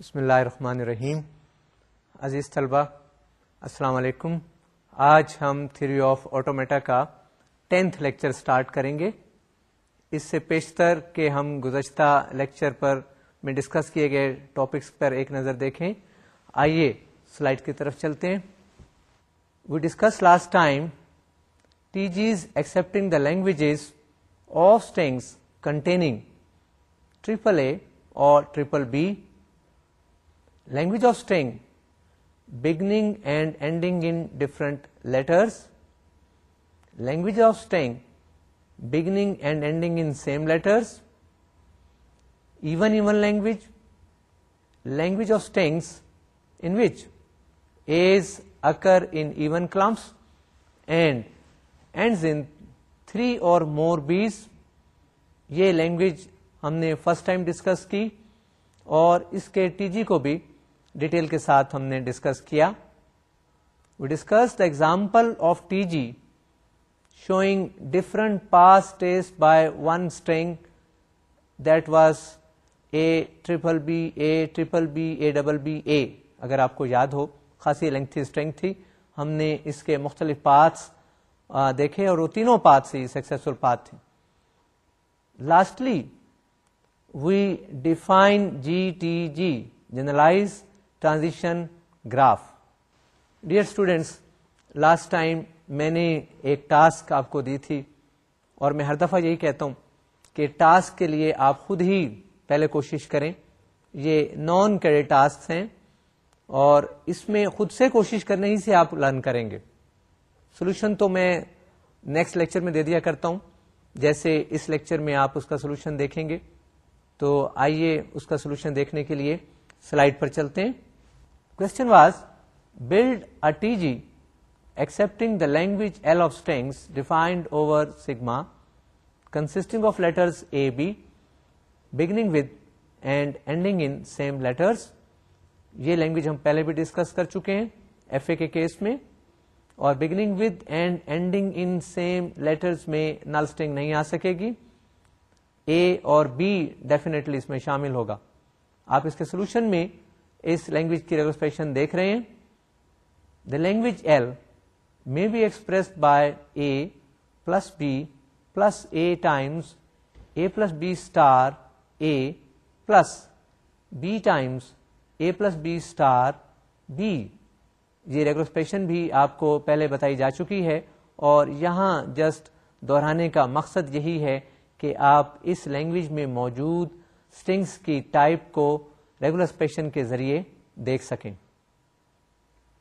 بسم اللہ الرحمن الرحیم۔ عزیز طلبہ، السلام علیکم۔ آج ہم تھیوری آف آٹومیٹا کا ٹینتھ لیکچر سٹارٹ کریں گے۔ اس سے پیشتر کہ ہم گزشتہ لیکچر پر میں ڈسکس کیے گئے ٹاپکس پر ایک نظر دیکھیں۔ آئیے سلائڈ کی طرف چلتے ہیں۔ We discuss last time T Gs accepting the languages of strings containing triple A اور triple B language of string beginning and ending in different letters language of string beginning and ending in same letters even even language language of strings in which A's occur in even columns and ends in three or more B's یہ language ہم نے first time discuss کی. اور اس کے T G کو بھی detail کے ساتھ ہم نے ڈسکس کیا۔ We discuss the example of T G showing different paths test by one string that was A triple B A triple B A double B A اگر آپ کو یاد ہو، خاصی لینتھی اسٹرنگ تھی۔ ہم نے اس کے مختلف پاتس دیکھے اور وہ تینوں پاتھ ہی سکسیسفل پاتھ تھے۔ Lastly we define G T G generalize transition graph. Dear students last time میں نے ایک ٹاسک آپ کو دی تھی اور میں ہر دفعہ یہی کہتا ہوں کہ ٹاسک کے لیے آپ خود ہی پہلے کوشش کریں۔ یہ نان کریڈٹ ٹاسک ہیں اور اس میں خود سے کوشش کرنے ہی سے آپ لرن کریں گے۔ سولوشن تو میں نیکسٹ لیکچر میں دے دیا کرتا ہوں۔ جیسے اس لیکچر میں آپ اس کا سولوشن دیکھیں گے۔ تو آئیے اس کا سولوشن دیکھنے کے لیے سلائڈ پر چلتے ہیں۔ Question was, build a TG accepting the language L of strings defined over sigma consisting of letters A, B, beginning with and ending in same letters. یہ لینگویج ہم پہلے بھی ڈسکس کر چکے ہیں ایف اے کے کیس میں. اور beginning with and ending in same letters میں نل اسٹنگ نہیں آ سکے گی. اے اور بی ڈیفینیٹلی اس میں شامل ہوگا. آپ اس کے سولوشن میں اس لینگویج کی ریگوسپیشن دیکھ رہے ہیں. The language L may be express by A plus B plus A times A plus B star A plus B times A plus B star B یہ ریگوسپیشن بھی آپ کو پہلے بتائی جا چکی ہے اور یہاں جسٹ دہرانے کا مقصد یہی ہے کہ آپ اس لینگویج میں موجود اسٹنگس کی ٹائپ کو ریگولر اسپیشن کے ذریعے دیکھ سکیں۔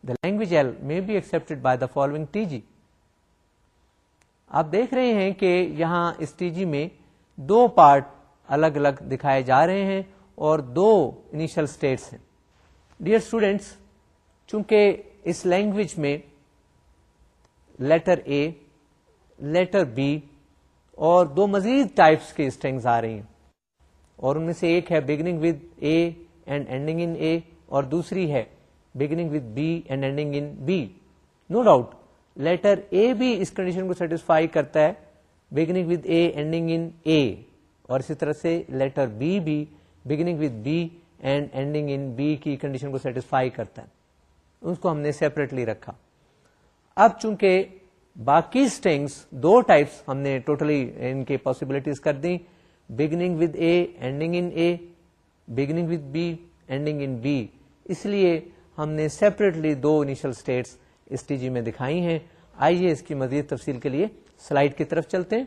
The language L may be accepted by the following T G آپ دیکھ رہے ہیں کہ یہاں اس ٹی جی میں دو پارٹ الگ الگ دکھائے جا رہے ہیں اور دو انیشل اسٹیٹس ہیں۔ ڈیئر اسٹوڈینٹس چونکہ اس لینگویج میں لیٹر اے لیٹر بی اور دو مزید ٹائپس کے اسٹینگز آ رہی ہیں اور ان میں سے ایک ہے beginning with A and ending in A اور دوسری ہے beginning with B and ending in B no doubt letter A بھی اس کنڈیشن کو سیٹسفائی کرتا ہے beginning with A ending in A اور اسی طرح سے لیٹر بی بھی beginning with B and ending in B کی کنڈیشن کو سیٹسفائی کرتا ہے. اس کو ہم نے سیپریٹلی رکھا. اب چونکہ باقی اسٹینگس دو ٹائپس ہم نے ٹوٹلی totally ان کی پاسبلٹیز کر دی beginning with A ending in A beginning with B ending in B اس لیے ہم نے سیپریٹلی دو انیشل اسٹیٹس اس ٹی جی میں دکھائی ہیں۔ آئیے اس کی مزید تفصیل کے لیے سلائڈ کی طرف چلتے ہیں۔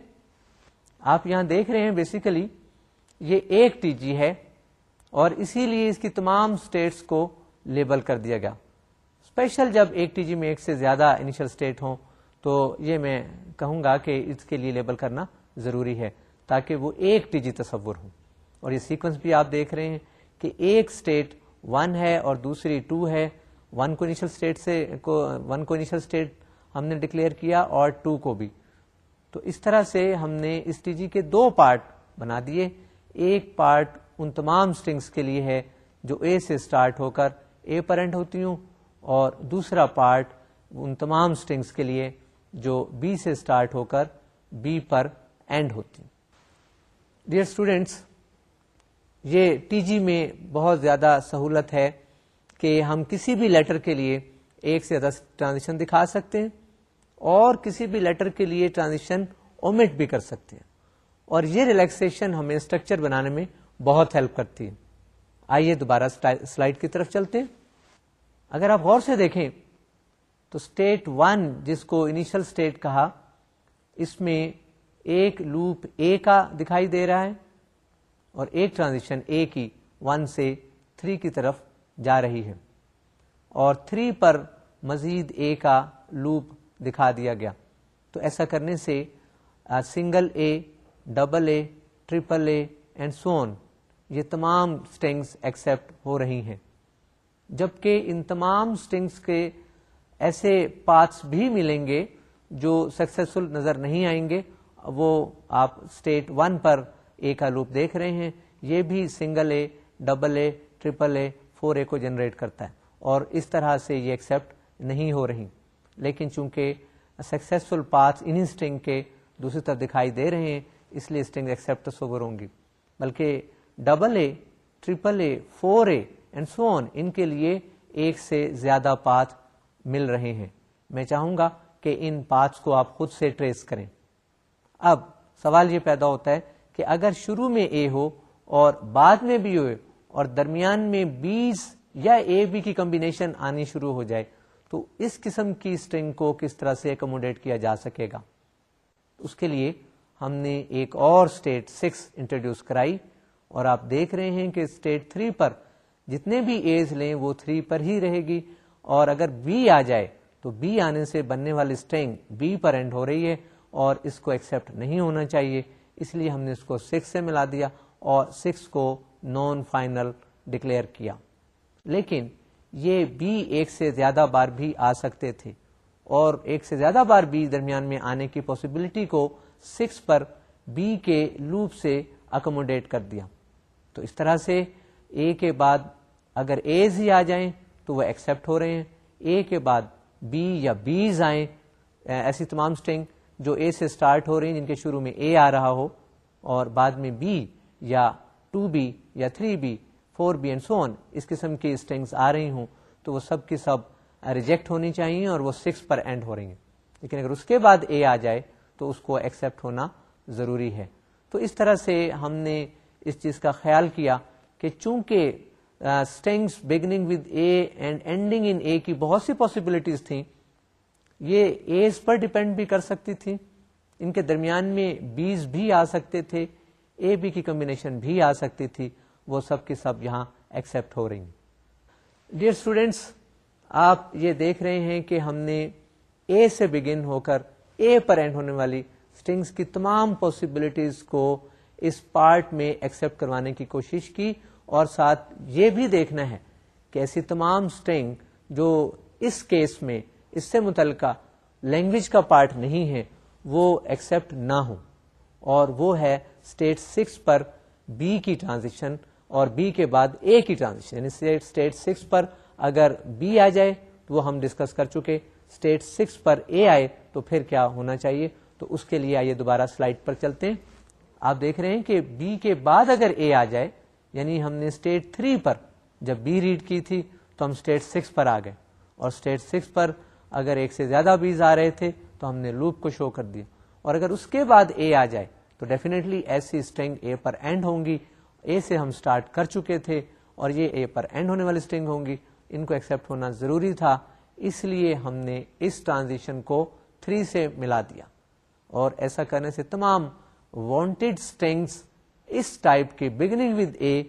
آپ یہاں دیکھ رہے ہیں بیسیکلی یہ ایک ٹی جی ہے اور اسی لیے اس کی تمام اسٹیٹس کو لیبل کر دیا گیا۔ اسپیشل جب ایک ٹی جی میں ایک سے زیادہ انیشل اسٹیٹ ہوں تو یہ میں کہوں گا کہ اس کے لیے لیبل کرنا ضروری ہے تاکہ وہ ایک ٹی جی تصور ہوں۔ اور یہ سیکوینس بھی آپ دیکھ رہے ہیں کہ ایک اسٹیٹ ون ہے اور دوسری ٹو ہے۔ ون کو انیشل اسٹیٹ سے ون کو انیشل اسٹیٹ ہم نے ڈکلیئر کیا اور ٹو کو بھی۔ تو اس طرح سے ہم نے اس ٹی جی کے دو پارٹ بنا دیے۔ ایک پارٹ ان تمام اسٹنگس کے لیے ہے جو اے سے اسٹارٹ ہو کر اے پر اینڈ ہوتی ہوں اور دوسرا پارٹ ان تمام اسٹنگس کے لیے جو بی سے اسٹارٹ ہو کر بی پر اینڈ ہوتی۔ ہوں ڈیئر اسٹوڈینٹس یہ ٹی جی میں بہت زیادہ سہولت ہے کہ ہم کسی بھی لیٹر کے لیے ایک سے زیادہ ٹرانزیشن دکھا سکتے ہیں اور کسی بھی لیٹر کے لیے ٹرانزیشن اومٹ بھی کر سکتے ہیں۔ اور یہ ریلیکسیشن ہمیں اسٹرکچر بنانے میں بہت ہیلپ کرتی ہے۔ آئیے دوبارہ سلائڈ کی طرف چلتے ہیں۔ اگر آپ غور سے دیکھیں تو اسٹیٹ ون جس کو انیشل اسٹیٹ کہا، اس میں ایک لوپ اے کا دکھائی دے رہا ہے۔ اور ایک ٹرانزیکشن اے کی ون سے تھری کی طرف جا رہی ہے۔ اور تھری پر مزید اے کا لوپ دکھا دیا گیا۔ تو ایسا کرنے سے single A double A triple A and so on یہ تمام اسٹنگس ایکسپٹ ہو رہی ہیں۔ جبکہ ان تمام اسٹنگس کے ایسے پارٹس بھی ملیں گے جو سکسیسفل نظر نہیں آئیں گے، وہ آپ اسٹیٹ ون پر اے کا لوپ دیکھ رہے ہیں، یہ بھی single A double A triple A four A کو جنریٹ کرتا ہے۔ اور اس طرح سے یہ ایکسپٹ نہیں ہو رہی۔ لیکن چونکہ سکسیسفل پارٹس انہیں اسٹنگ کے دوسری طرف دکھائی دے رہے ہیں، اس لیے اسٹنگ ایکسپٹ سوور ہوں گی۔ بلکہ double A triple A four A and so on ان کے لیے ایک سے زیادہ پاتھ مل رہے ہیں۔ میں چاہوں گا کہ ان پاتھس کو آپ خود سے ٹریس کریں۔ اب سوال یہ پیدا ہوتا ہے کہ اگر شروع میں اے ہو اور بعد میں بھی ہو اور درمیان میں بیس یا اے بی کی کمبینیشن آنی شروع ہو جائے، تو اس قسم کی اسٹرنگ کو کس طرح سے اکوموڈیٹ کیا جا سکے گا؟ اس کے لیے ہم نے ایک اور اسٹیٹ سکس انٹروڈیوس کرائی اور آپ دیکھ رہے ہیں کہ اسٹیٹ تھری پر جتنے بھی ایز لیں وہ تھری پر ہی رہے گی اور اگر بی آ جائے تو بی آنے سے بننے والی اسٹرنگ بی پر اینڈ ہو رہی ہے اور اس کو ایکسپٹ نہیں ہونا چاہیے۔ اس لیے ہم نے اس کو سکس سے ملا دیا اور سکس کو نان فائنل ڈکلیئر کیا۔ لیکن یہ بی ایک سے زیادہ بار بھی آ سکتے تھے اور ایک سے زیادہ بار بی درمیان میں آنے کی پاسبلٹی کو سکس پر بی کے لوپ سے اکوموڈیٹ کر دیا۔ تو اس طرح سے اے کے بعد اگر ایز ہی آ جائیں تو وہ ایکسپٹ ہو رہے ہیں۔ اے کے بعد بی یا بیز آئیں۔ ایسی تمام اسٹنگ جو اے سے اسٹارٹ ہو رہی ہیں، جن کے شروع میں اے آ رہا ہو اور بعد میں بی یا ٹو بی یا three B four B and so on اس قسم کی اسٹنگس آ رہی ہوں، تو وہ سب کی سب ریجیکٹ ہونی چاہیے اور وہ سکس پر اینڈ ہو رہی ہیں۔ لیکن اگر اس کے بعد اے آ جائے، تو اس کو ایکسپٹ ہونا ضروری ہے۔ تو اس طرح سے ہم نے اس چیز کا خیال کیا کہ چونکہ strings beginning with A and ending in A کی بہت سی پاسبلٹیز تھیں یہ ایز پر ڈپینڈ بھی کر سکتی تھی۔ ان کے درمیان میں بیز بھی آ سکتے تھے، اے بی کی کمبینیشن بھی آ سکتی تھی۔ وہ سب کی سب یہاں ایکسپٹ ہو رہی ڈیئر اسٹوڈینٹس آپ یہ دیکھ رہے ہیں کہ ہم نے اے سے بگن ہو کر اے پر اینڈ ہونے والی اسٹنگس کی تمام پاسبلٹیز کو اس پارٹ میں ایکسپٹ کروانے کی کوشش کی اور ساتھ یہ بھی دیکھنا ہے کہ ایسی تمام اسٹنگ جو اس کیس میں اس سے متعلقہ لینگویج کا پارٹ نہیں ہے، وہ ایکسپٹ نہ ہو۔ اور وہ ہے اسٹیٹ سکس پر بی کی ٹرانزیکشن اور بی کے بعد اے کی ٹرانزیکشن یعنی اسٹیٹ سکس پر اگر بی آ جائے تو وہ ہم ڈسکس کر چکے۔ اسٹیٹ سکس پر اے آئے تو پھر کیا ہونا چاہیے؟ تو اس کے لیے آئیے دوبارہ سلائڈ پر چلتے ہیں۔ آپ دیکھ رہے ہیں کہ بی کے بعد اگر اے آ جائے یعنی ہم نے اسٹیٹ تھری پر جب بی ریڈ کی تھی تو ہم اسٹیٹ سکس پر آ گئے۔ اور اسٹیٹ سکس پر اگر ایک سے زیادہ بیز آ رہے تھے تو ہم نے لوپ کو شو کر دیا۔ اور اگر اس کے بعد اے آ جائے تو ڈیفینیٹلی ایسی اسٹنگ اے پر اینڈ ہوں گی۔ اے سے ہم اسٹارٹ کر چکے تھے اور یہ اے پر اینڈ ہونے والی اسٹنگ ہوں گی۔ ان کو ایکسپٹ ہونا ضروری تھا۔ اس لیے ہم نے اس ٹرانزیشن کو تھری سے ملا دیا۔ اور ایسا کرنے سے تمام وانٹیڈ اسٹینگس اس ٹائپ کے beginning with A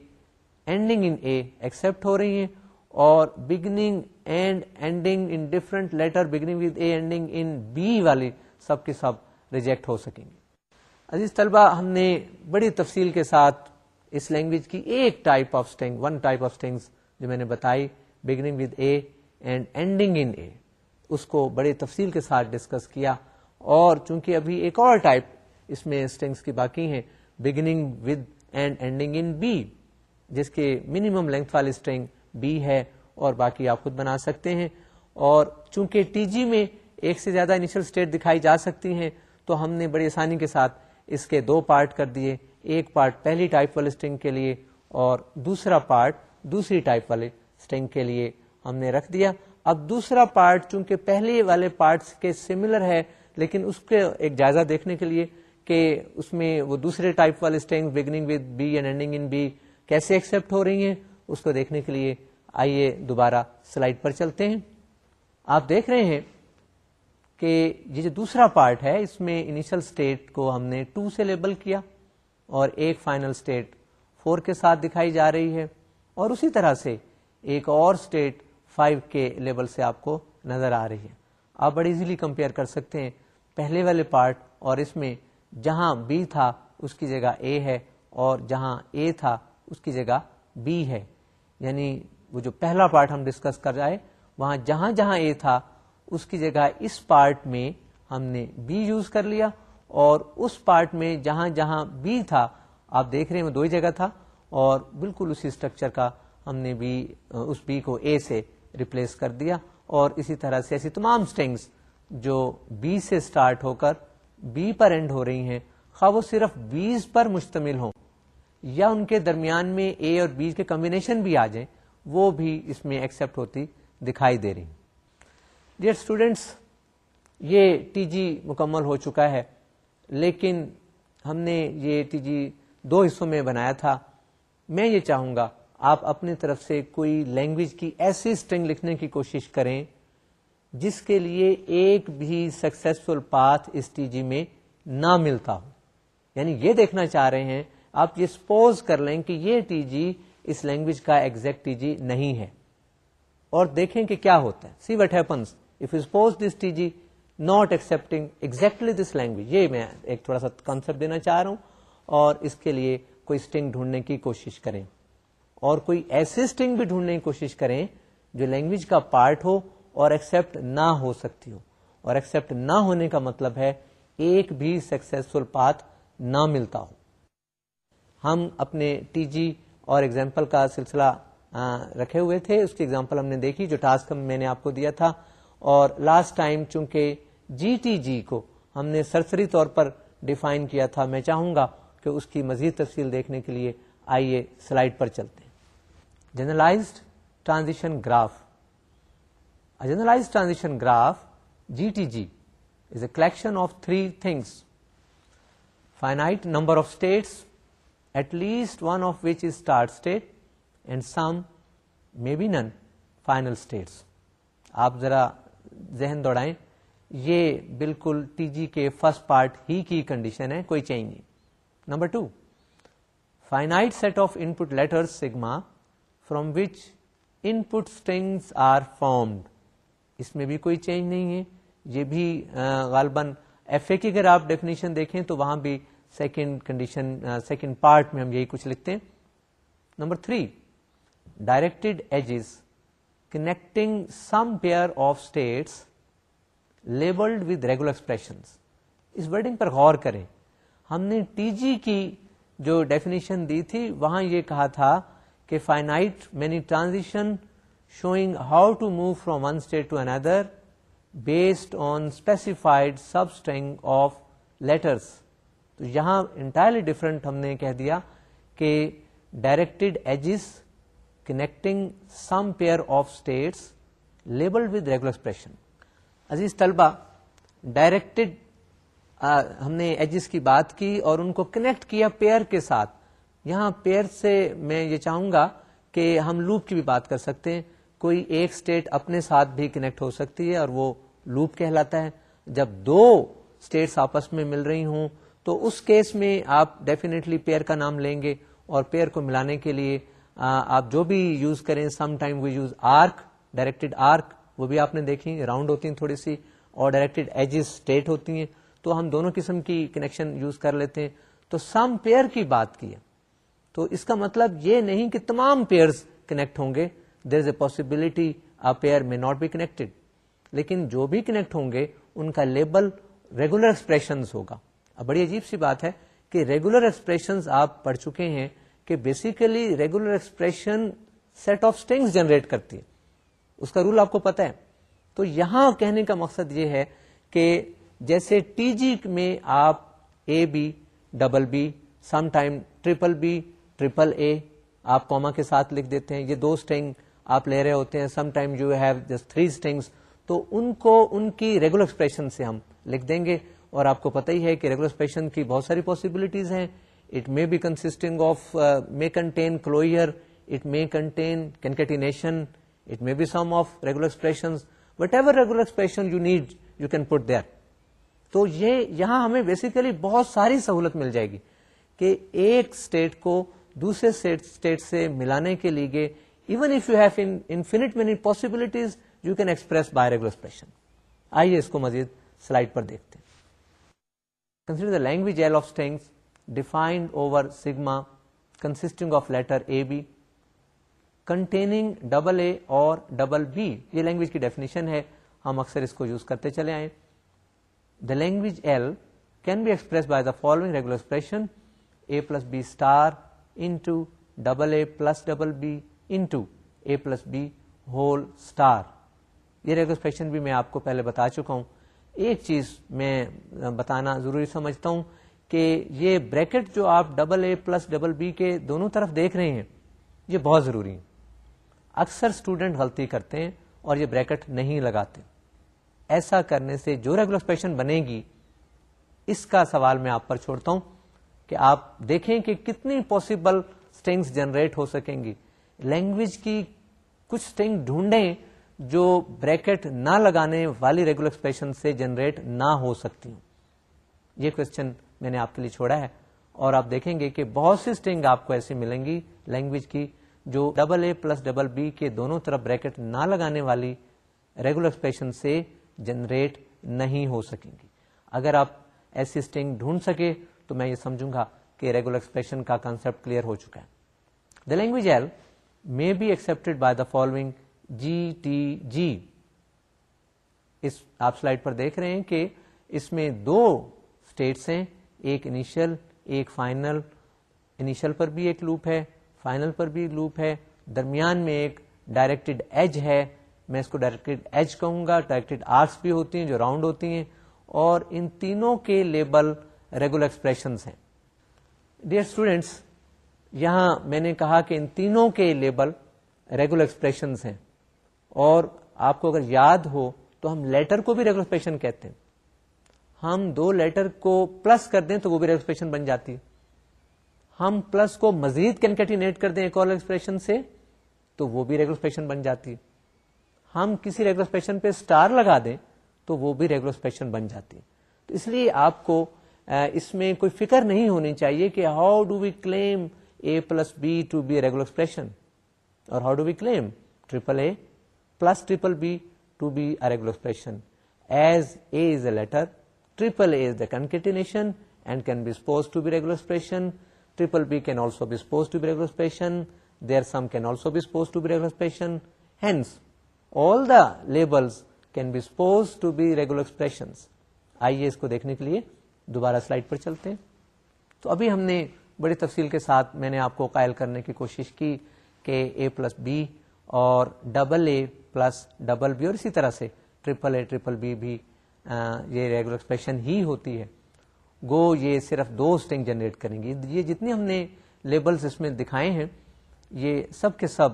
ending in A accept ہو رہی ہیں اور beginning and ending in different letter beginning with A ending in B والی سب کے سب ریجیکٹ ہو سکیں گے۔ عزیز طلبہ ہم نے بڑی تفصیل کے ساتھ اس لینگویج کی ایک type of string one type of strings جو میں نے بتائی beginning with A and ending in A اس کو بڑی تفصیل کے ساتھ ڈسکس کیا۔ اور چونکہ ابھی ایک اور ٹائپ اس میں اسٹنگس کی باقی ہیں beginning with and ending in B جس کے منیمم لینتھ والی اسٹرنگ بی ہے اور باقی آپ خود بنا سکتے ہیں۔ اور چونکہ ٹی جی میں ایک سے زیادہ انیشل اسٹیٹ دکھائی جا سکتی ہیں، تو ہم نے بڑی آسانی کے ساتھ اس کے دو پارٹ کر دیے۔ ایک پارٹ پہلی ٹائپ والی اسٹرنگ کے لیے اور دوسرا پارٹ دوسری ٹائپ والے اسٹنگ کے لیے ہم نے رکھ دیا۔ اب دوسرا پارٹ چونکہ پہلے والے پارٹس کے سملر ہے، لیکن اس کے ایک جائزہ دیکھنے کے لیے کہ اس میں وہ دوسرے ٹائپ والے string beginning with B and ending in B کیسے ایکسپٹ ہو رہی ہیں، اس کو دیکھنے کے لیے آئیے دوبارہ سلائڈ پر چلتے ہیں۔ آپ دیکھ رہے ہیں کہ یہ جو دوسرا پارٹ ہے، اس میں انیشل اسٹیٹ کو ہم نے ٹو سے لیبل کیا اور ایک فائنل اسٹیٹ فور کے ساتھ دکھائی جا رہی ہے۔ اور اسی طرح سے ایک اور اسٹیٹ فائیو کے لیبل سے آپ کو نظر آ رہی ہے۔ آپ بڑی ایزیلی کمپیئر کر سکتے ہیں پہلے والے پارٹ اور اس میں جہاں بی تھا اس کی جگہ اے ہے اور جہاں اے تھا اس کی جگہ بی ہے۔ یعنی وہ جو پہلا پارٹ ہم ڈسکس کر جائے وہاں جہاں جہاں اے تھا، اس کی جگہ اس پارٹ میں ہم نے بی یوز کر لیا اور اس پارٹ میں جہاں جہاں بی تھا، آپ دیکھ رہے ہیں، وہ دو ہی جگہ تھا اور بالکل اسی اسٹرکچر کا ہم نے بی اس بی کو اے سے ریپلیس کر دیا اور اسی طرح سے ایسی تمام اسٹنگس جو بی سے اسٹارٹ ہو کر بی پر اینڈ ہو رہی ہیں۔ خواہ وہ صرف بیس پر مشتمل ہوں، یا ان کے درمیان میں اے اور بی کے کمبینیشن بھی آ جائیں۔ وہ بھی اس میں ایکسپٹ ہوتی دکھائی دے رہی ڈیئر اسٹوڈینٹس یہ ٹی جی مکمل ہو چکا ہے، لیکن ہم نے یہ ٹی جی دو حصوں میں بنایا تھا۔ میں یہ چاہوں گا، آپ اپنی طرف سے کوئی لینگویج کی ایسی اسٹرنگ لکھنے کی کوشش کریں جس کے لیے ایک بھی سکسیسفل پاتھ اس ٹی جی میں نہ ملتا ہو۔ یعنی یہ دیکھنا چاہ رہے ہیں، آپ یہ سپوز کر لیں کہ یہ ٹی جی اس لینگویج کا ایگزیکٹ ٹی جی نہیں ہے۔ اور دیکھیں کہ کیا ہوتا ہے۔ See what happens if you suppose this T G not accepting exactly this language یہ میں ایک تھوڑا سا کانسپٹ دینا چاہ رہا ہوں۔ اور اس کے لیے کوئی اسٹنگ ڈھونڈنے کی کوشش کریں۔ اور کوئی ایسے اسٹنگ بھی ڈھونڈنے کی کوشش کریں جو لینگویج کا پارٹ ہو اور ایکسپٹ نہ ہو سکتی ہو۔ اور ایکسپٹ نہ ہونے کا مطلب ہے ایک بھی سکسیسفل پاتھ نہ ملتا ہو۔ ہم اپنے ٹی جی اور ایگزامپل کا سلسلہ رکھے ہوئے تھے۔ اس کی ایگزامپل ہم نے دیکھی جو ٹاسک میں نے آپ کو دیا تھا۔ اور لاسٹ ٹائم چونکہ جی ٹی جی کو ہم نے سرسری طور پر ڈیفائن کیا تھا، میں چاہوں گا کہ اس کی مزید تفصیل دیکھنے کے لیے آئیے سلائڈ پر چلتے ہیں۔ Generalized transition graph generalize transition graph G T G is a collection of three things finite number of states at least one of which is start state and some may be non final states آپ ذرا ذہن دوڑائیں، یہ بالکل T G کے first part ہی کی condition ہے، کوئی چینج نہیں۔ Number two finite set of input letter sigma from which input strings are formed اس میں بھی کوئی چینج نہیں ہے۔ یہ بھی غالباً ایف اے کی اگر آپ ڈیفینیشن دیکھیں تو وہاں بھی سیکنڈ کنڈیشن سیکنڈ پارٹ میں ہم یہی کچھ لکھتے ہیں۔ Number three directed edges connecting some pair of states labeled with regular expression us wording پر غور کریں۔ ہم نے ٹی جی کی جو ڈیفینیشن دی تھی، وہاں یہ کہا تھا کہ finite many transition showing how to move from one state to another based on specified substring of letters تو یہاں انٹائرلی ڈفرنٹ ہم نے کہہ دیا کہ directed edges connecting some pair of states labeled with regular expression عزیز طلبہ directed ہم نے ایجز کی بات کی اور ان کو کنیکٹ کیا پیئر کے ساتھ. یہاں پیئر سے میں یہ چاہوں گا کہ ہم لوپ کی بھی بات کر سکتے ہیں. کوئی ایک اسٹیٹ اپنے ساتھ بھی کنیکٹ ہو سکتی ہے اور وہ لوپ کہلاتا ہے. جب دو اسٹیٹس آپس میں مل رہی ہوں تو اس کیس میں آپ ڈیفینیٹلی پیئر کا نام لیں گے اور پیئر کو ملانے کے لیے آپ جو بھی یوز کریں some time we use arc directed arc وہ بھی آپ نے دیکھی راؤنڈ ہوتی ہیں تھوڑی سی اور ڈائریکٹڈ ایجز اسٹیٹ ہوتی ہیں، تو ہم دونوں قسم کی کنیکشن یوز کر لیتے ہیں۔ تو سم پیئر کی بات کی تو اس کا مطلب یہ نہیں کہ تمام پیئرز کنیکٹ ہوں گے۔ There is a possibility pair may not be connected لیکن جو بھی کنیکٹ ہوں گے، ان کا لیبل ریگولر ایکسپریشن ہوگا۔ اب بڑی عجیب سی بات ہے کہ ریگولر ایکسپریشن آپ پڑھ چکے ہیں کہ basically regular expression set of strings generate کرتی ہے۔ اس کا رول آپ کو پتا ہے۔ تو یہاں کہنے کا مقصد یہ ہے کہ جیسے ٹی جی میں آپ A B double B some time triple B triple A آپ کوما کے ساتھ لکھ دیتے ہیں۔ یہ دو اسٹنگ آپ لے رہے ہوتے ہیں۔ Some time you have just three strings تو ان کو ان کی ریگولر ایکسپریشن سے ہم لکھ دیں گے۔ اور آپ کو پتہ ہی ہے کہ ریگولر کی بہت ساری پاسبلٹیز ہیں۔ It may be consisting of may contain closure it may contain concatenation it may be sum of regular expression whatever regular expression you need you can put there تو یہ یہاں ہمیں بیسیکلی بہت ساری سہولت مل جائے گی کہ ایک اسٹیٹ کو دوسرے اسٹیٹ سے ملانے کے لیے even if you have infinite many possibilities you can express by regular expression آئیے اس کو مزید سلائڈ پر دیکھتے ہیں۔ Consider the language L of strings defined over sigma consisting of letter A B containing double A اور double B یہ language کی ڈیفینیشن ہے۔ ہم اکثر اس کو یوز کرتے چلے آئے the language L can be express by the following regular expression A plus B star into double A plus double B into A plus B whole star یہ ریگولر ایکسپریشن بھی میں آپ کو پہلے بتا چکا ہوں۔ ایک چیز میں بتانا ضروری سمجھتا ہوں کہ یہ بریکٹ جو آپ double A plus double B کے دونوں طرف دیکھ رہے ہیں، یہ بہت ضروری ہے اکثر اسٹوڈنٹ غلطی کرتے ہیں اور یہ بریکٹ نہیں لگاتے۔ ایسا کرنے سے جو ریگولر ایکسپریشن بنے گی، اس کا سوال میں آپ پر چھوڑتا ہوں کہ آپ دیکھیں کہ کتنی پاسبل اسٹنگس جنریٹ ہو سکیں گی۔ لینگویج کی کچھ اسٹنگ ڈھونڈیں جو بریکٹ نہ لگانے والی ریگولر ایکسپریشن سے جنریٹ نہ ہو سکتی ہوں۔ یہ کوشچن میں نے آپ کے لیے چھوڑا ہے۔ اور آپ دیکھیں گے کہ بہت سی اسٹنگ آپ کو ایسی ملیں گی لینگویج کی جو double A plus double B کے دونوں طرف بریکٹ نہ لگانے والی ریگولر ایکسپریشن سے جنریٹ نہیں ہو سکیں گی۔ اگر آپ ایسی اسٹنگ ڈھونڈ سکے تو میں یہ سمجھوں گا کہ ریگولر ایکسپریشن کا کانسپٹ کلیئر ہو چکا ہے۔ The language L may be accepted by the following G T G. اس آپ سلائڈ پر دیکھ رہے ہیں کہ اس میں دو اسٹیٹس ہیں، ایک انیشل، ایک فائنل۔ انیشل پر بھی ایک لوپ ہے، فائنل پر بھی لوپ ہے۔ درمیان میں ایک ڈائریکٹڈ ایج ہے۔ میں اس کو ڈائریکٹڈ ایج کہوں گا، ڈائریکٹڈ آرٹس بھی ہوتی ہیں جو راؤنڈ ہوتی ہیں۔ اور ان تینوں کے لیبل ریگولر ایکسپریشن ہیں۔ ڈیئر اسٹوڈینٹس یہاں میں نے کہا کہ ان تینوں کے لیبل ریگولر ایکسپریشن ہیں۔ اور آپ کو اگر یاد ہو تو ہم لیٹر کو بھی ریگولر کہتے ہیں۔ ہم دو لیٹر کو پلس کر دیں تو وہ بھی ریگولر بن جاتی ہے۔ ہم پلس کو مزید کینکیٹینیٹ کر دیں ایک اور ایکسپریشن سے تو وہ بھی ریگولر بن جاتی ہے۔ ہم کسی ریگولر پہ اسٹار لگا دیں تو وہ بھی ریگولر بن جاتی ہے۔ تو اس لیے آپ کو اس میں کوئی فکر نہیں ہونی چاہیے کہ how do we claim A plus B to be regular expression اور how do we claim triple A plus triple B to be regular expression as A is a letter triple A is the concatenation and can be suppose to be regular triple B can also be suppose to be regular their sum can also be suppose to be regular hence all the labels can be suppose to be regular expression آئیے اس کو دیکھنے کے لیے دوبارہ slide پر چلتے ہیں تو ابھی ہم نے بڑی تفصیل کے ساتھ میں نے آپ کو قائل کرنے کی کوشش کی کہ اے پلس بی اور double A plus double B اور اسی طرح سے ٹریپل اے ٹریپل بی بھی یہ ریگولر ایکسپریشن ہی ہوتی ہے۔ گو، یہ صرف دو اسٹنگ جنریٹ کریں گی۔ یہ جتنے ہم نے لیبلس اس میں دکھائے ہیں، یہ سب کے سب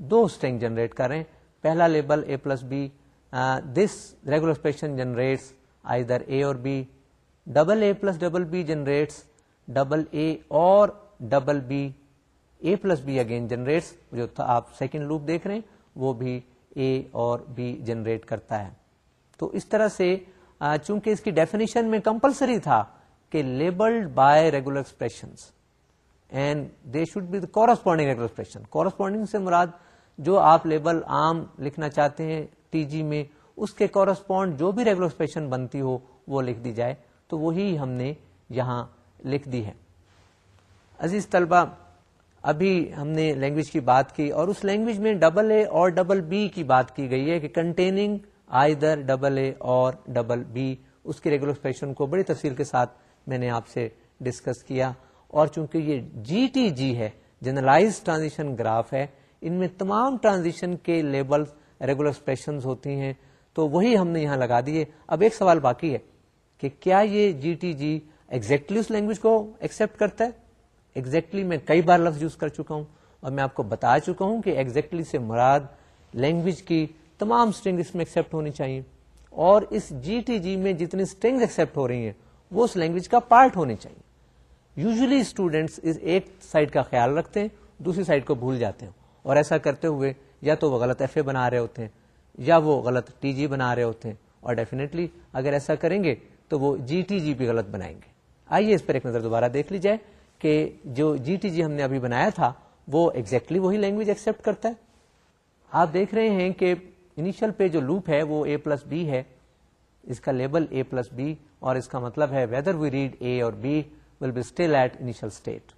دو اسٹنگ جنریٹ کر رہے ہیں۔ پہلا label A plus B this regular expression generates either A اور B double A plus double B generates double A اور double B A plus B again generates جو آپ سیکنڈ لوپ دیکھ رہے ہیں، وہ بھی اے اور بی جنریٹ کرتا ہے۔ تو اس طرح سے چونکہ اس کی ڈیفینیشن میں کمپلسری تھا کہ labeled by regular expression and they should be corresponding regular expression corresponding سے مراد جو آپ لیبل عام لکھنا چاہتے ہیں ٹی جی میں، اس کے کورسپونڈ جو بھی ریگولر ایکسپریشن بنتی ہو، وہ لکھ دی جائے۔ تو وہی ہم نے یہاں لکھ دی ہے۔ عزیز طلبہ ابھی ہم نے لینگویج کی بات کی اور اس لینگویج میں ڈبل اے اور ڈبل بی کی بات کی گئی ہے کہ کنٹیننگ آئی در ڈبل اے اور ڈبل بی اس کی ریگولر ایکسپریشن کو بڑی تفصیل کے ساتھ میں نے آپ سے ڈسکس کیا اور چونکہ یہ جی ٹی جی ہے جنرلائز ٹرانزیشن گراف ہے، ان میں تمام ٹرانزیشن کے لیبل ریگولر ایکسپریشن ہوتی ہیں، تو وہی ہم نے یہاں لگا دیے۔ اب ایک سوال باقی ہے کہ کیا یہ جی ٹی جی ایگزیکٹلی اس لینگویج کو ایکسپٹ کرتا ہے؟ ایگزیکٹلی میں کئی بار لفظ یوز کر چکا ہوں اور میں آپ کو بتا چکا ہوں کہ ایگزیکٹلی سے مراد لینگویج کی تمام اسٹرنگ اس میں ایکسپٹ ہونی چاہیے اور اس جی ٹی جی میں جتنی اسٹرنگ ایکسپٹ ہو رہی ہیں، وہ اس لینگویج کا پارٹ ہونے چاہیے۔ یوزلی اسٹوڈینٹس ایک سائڈ کا خیال رکھتے ہیں، دوسری سائڈ کو بھول جاتے ہیں اور ایسا کرتے ہوئے یا تو وہ غلط ایف اے بنا رہے ہوتے ہیں یا وہ غلط ٹی جی بنا رہے ہوتے ہیں اور ڈیفینیٹلی اگر ایسا کریں گے تو وہ جی ٹی جی بھی غلط بنائیں گے۔ آئیے اس پر ایک نظر دوبارہ دیکھ لی جائے۔ کہ جو جی ٹی جی ہم نے ابھی بنایا تھا، وہ ایگزیکٹلی وہی لینگویج ایکسپٹ کرتا ہے۔ آپ دیکھ رہے ہیں کہ انیشل پہ جو لوپ ہے، وہ اے پلس بی ہے۔ اس کا لیبل اے پلس بی اور اس کا مطلب ہے ویدر وی ریڈ اے اور B will be still at initial state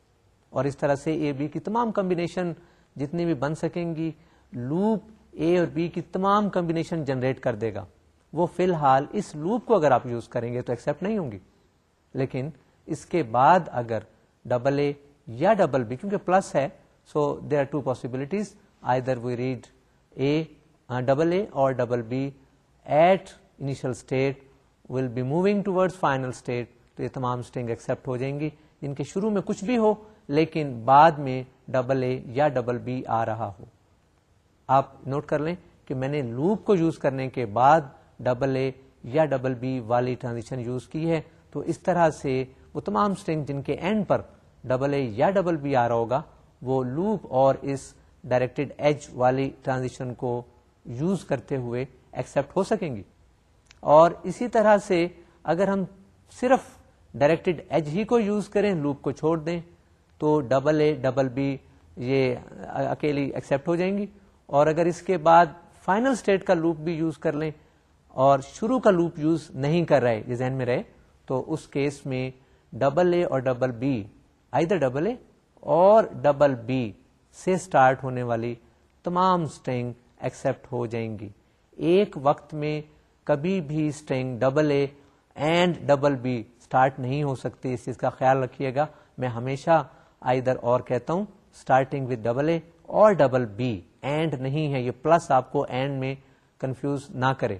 اور اس طرح سے اے بی کی تمام کمبینیشن جتنی بھی بن سکیں گی لوپ اے اور بی کی تمام کمبینیشن جنریٹ کر دے گا۔ وہ فی الحال اس لوپ کو اگر آپ یوز کریں گے تو ایکسپٹ نہیں ہوں گی۔ لیکن اس کے بعد اگر ڈبل اے یا ڈبل بی کیونکہ پلس ہے so they are two possibilities either we read A double A اور double B at initial state will be moving to final state تو یہ تمام اسٹنگ ایکسپٹ ہو جائیں گی. جن کے شروع میں کچھ بھی ہو، لیکن بعد میں ڈبل اے یا ڈبل بی آ رہا ہو. آپ نوٹ کر لیں کہ میں نے لوپ کو یوز کرنے کے بعد ڈبل اے یا ڈبل بی والی ٹرانزیکشن یوز کی ہے. تو اس طرح سے وہ تمام اسٹنگ جن کے اینڈ پر ڈبل اے یا ڈبل بی آ رہا ہوگا، وہ لوپ اور اس ڈائریکٹڈ ایج والی ٹرانزیکشن کو یوز کرتے ہوئے ایکسپٹ ہو سکیں گی۔ اور اسی طرح سے اگر ہم صرف ڈائریکٹڈ ایج ہی کو یوز کریں، لوپ کو چھوڑ دیں، تو ڈبل اے، ڈبل بی یہ اکیلی ایکسپٹ ہو جائیں گی۔ اور اگر اس کے بعد فائنل اسٹیٹ کا لوپ بھی یوز کر لیں اور شروع کا لوپ یوز نہیں کر رہے، یہ ذہن میں رہے، تو اس کیس میں ڈبل اے اور double B either double A اور ڈبل بی سے اسٹارٹ ہونے والی تمام اسٹینگ ایکسپٹ ہو جائیں گی۔ ایک وقت میں کبھی بھی string double A and double B start نہیں ہو سکتی۔ اس چیز کا خیال رکھیے گا۔ میں ہمیشہ آئی در اور کہتا ہوں اسٹارٹنگ وتھ ڈبل اے اور ڈبل بی اینڈ نہیں ہے، یہ پلس آپ کو اینڈ میں کنفیوز نہ کرے۔